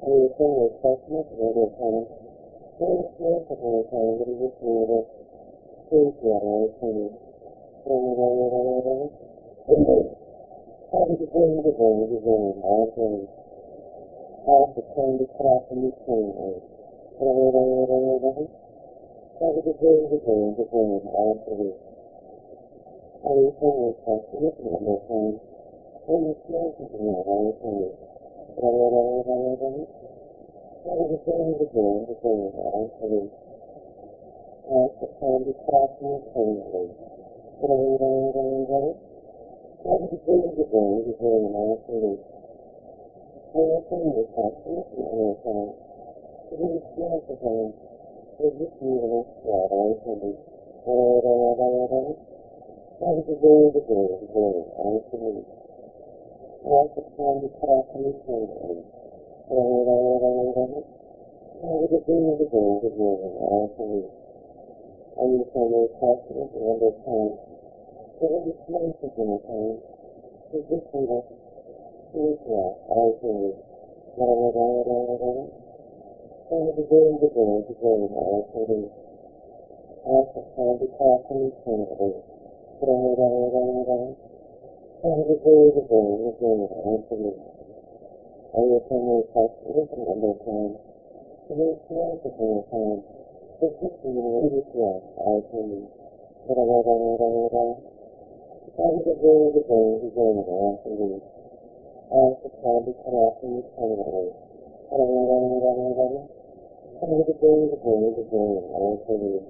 I mean, the thing is, that's much of a time. Very small of a time, but it's just a little bit together actually. You know what I mean? How did you bring the day to the all day? How to turn the crop in the spring? How did you bring the day to the all day? How do you turn the crop in the spring? When you smell something How did you bring the to the turn the in the you bring the day to the all day? How do you turn the crop in the spring? When you smell something out just need a little sweat all day. How did you bring the the all day? How to turn the crop in the spring? How did the to the all? Are you saying you're passionate and understand? So when you smell something out you need a sweat all day. How did you bring the day to the all day? How to turn the crop in the? How did you bring the day to the all day? Are you saying you're passionate and understand? So when you smell something out you just need a sweat all day. How did you bring the day to the day? How to turn the crop in the spring? How did you bring the day to the all day? Are you saying you're passionate and understand? So when you smell something out you just need a sweat all day. How did you bring the day to the all day? How to turn the crop in the spring? How did you bring the day to the all day?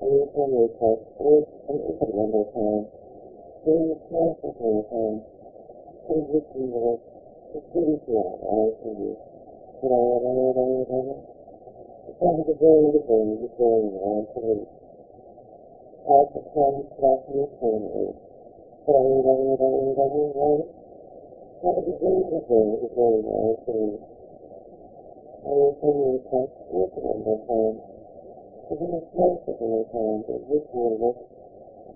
Are you saying you're passionate and understand? So when you smell something out you just need a sweat all day. How did you day to the all day? How to turn the crop in the? How bring the day to the all day? Are you saying you're passionate and understand? So when you smell something out all day. How the day to the all day? How to turn the crop in the spring? How did you bring the to? Are you saying you're passionate and understand? So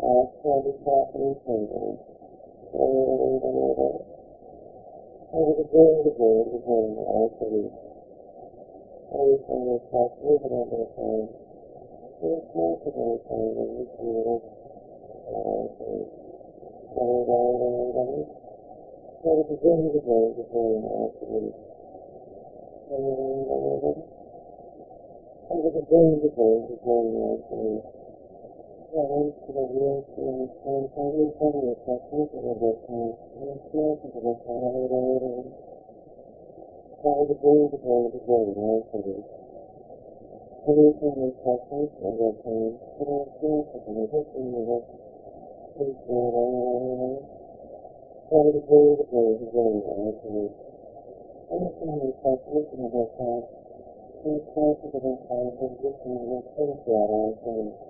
smell something out you just need a all day. How did you bring the day to the day? How did you bring the day to the all day? Yeah, once to the real feeling, and how do you tell your passionate and understand? When you smell something out How did you bring the day to the all day? How do you tell your passionate and understand? When you smell something you just need a sweat How did you bring the day the all day? Understanding translation of our thoughts, we try to get inside and get to know what to think about how we get doing this year, this year is all That's the point of time. Over the day, the day,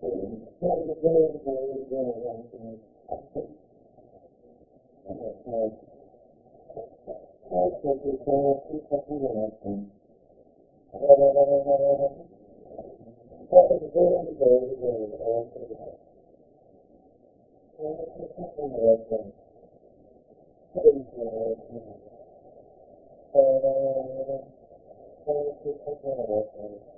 that is very, very, very lacking. That is very, very, very lacking. And it's just something lacking. Things are lacking. And it's just something lacking.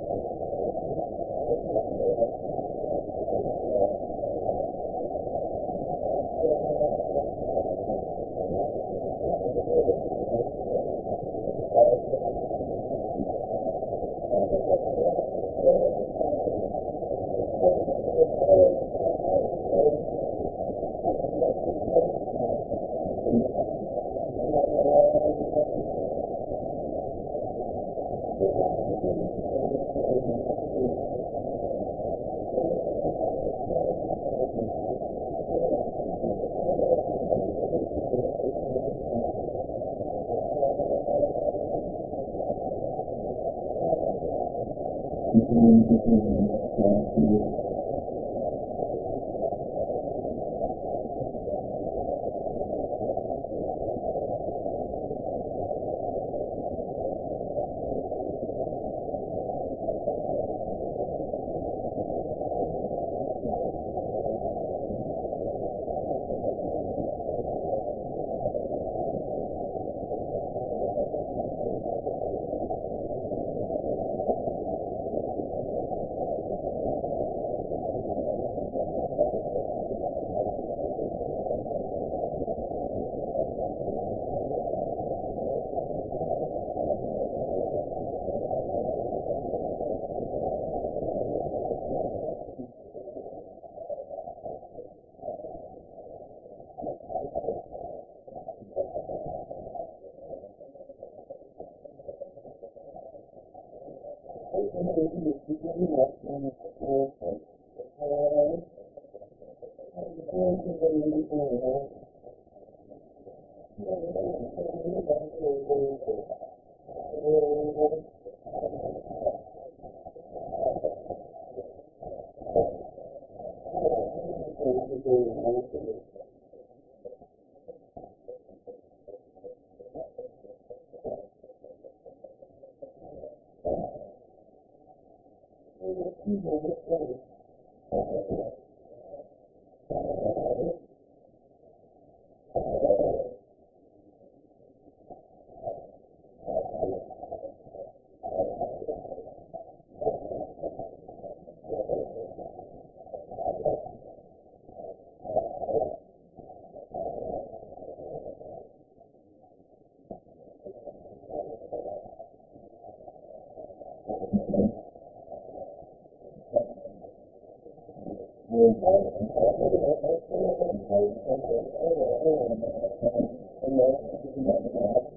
最近はね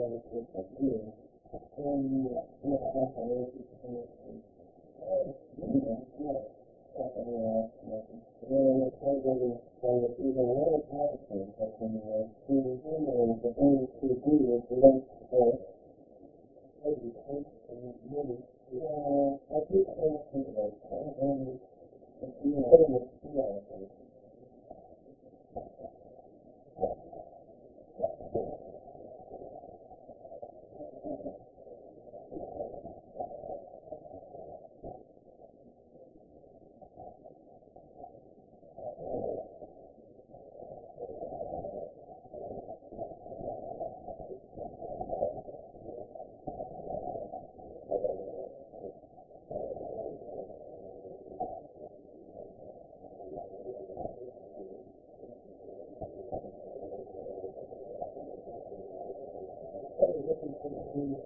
やめて。うん。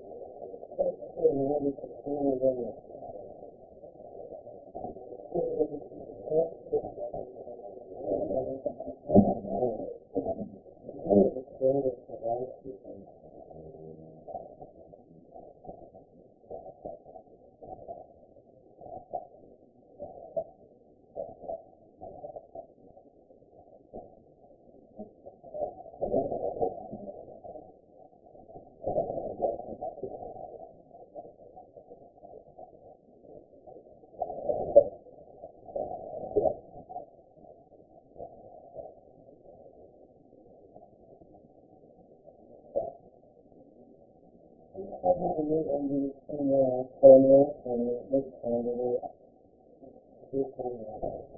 Thank you.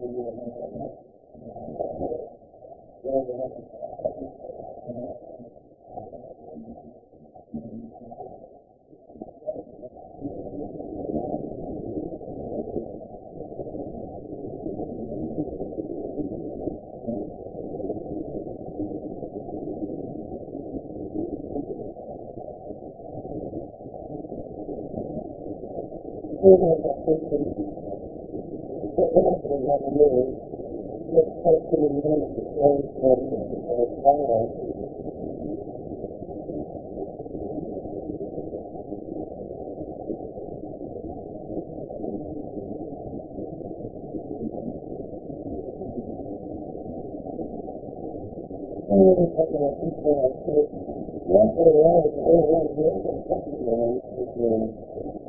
ಹೊಂದಿದೆ that word just taken in one of the same concepts as violence. People are so, yeah, for a while, it's all one, the other, something, you know,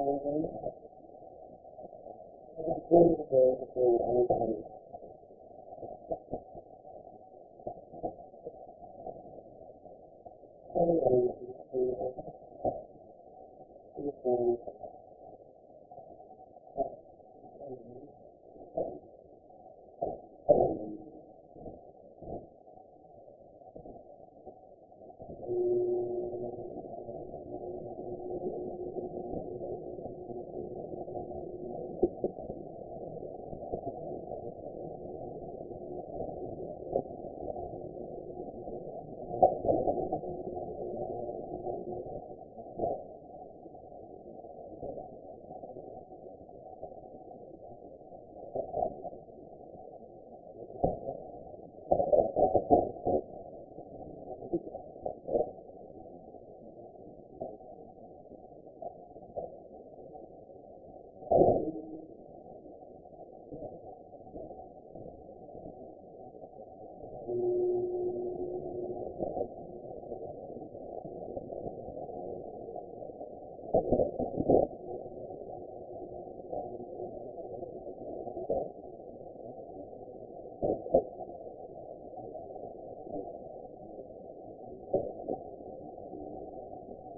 ありがとうございます。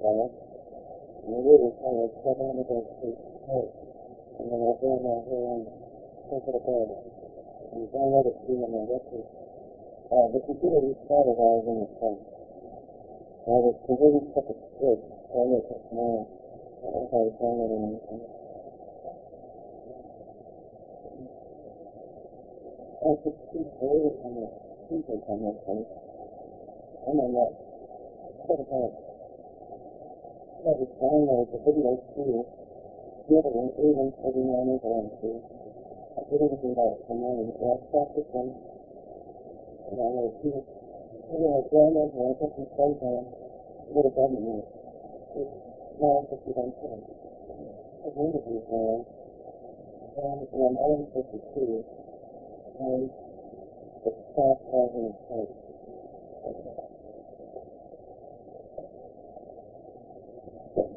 in. And I really kind of set on go to hurt. And then I go my hair and take it bed. And download it to my record. Uh, the computer restarted while I was in the car. I was completely stuck at script. So I looked at tomorrow. I don't know if I was downloading anything. I could see clearly on the keyboard on my face. I'm on that set about I was download the video too. Other one, even every now and then too. I did everything by it from morning. So I stopped this one. And I. And then I downloaded and I put some plays on. What a button is. It's now 51 cents. I wondered these now. And when I was 52, and it's 5,000 cents. I was raised here. I was probably for 50 cents.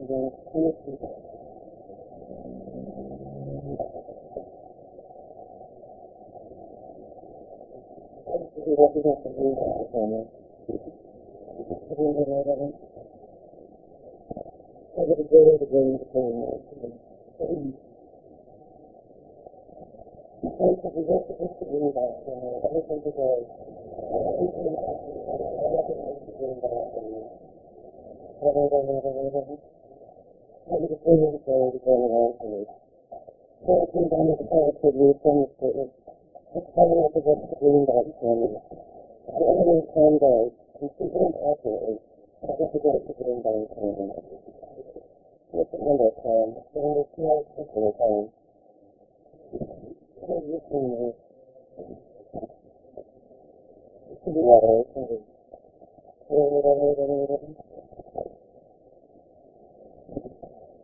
the. Maybe the thing is. So I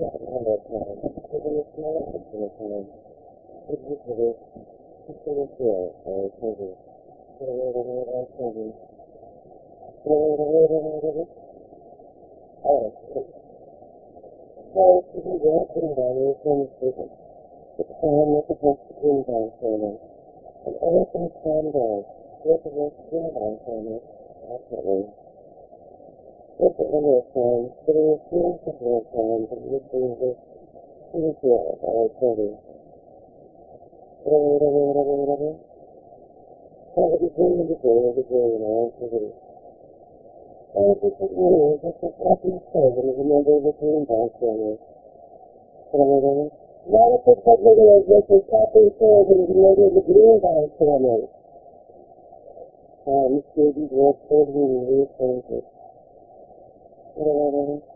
the statement. It's coming up against the green belt family. The enemy can go completely and accurately up against the green belt family. It's a number of times, but it is not a simple time. So you can know. To be honest, So, to be walking down the same street, the time represents the green belt family. And everything calm down represents the green belt family. Accurately. It's a number of times, but it is really simple of times that you see this in the our children. How would you bring the day of the day our activity? And this is really just a happy servant of a member of the green belt family. Not a particular just a happy servant of a member of the green belt family. Um, students were children and eh,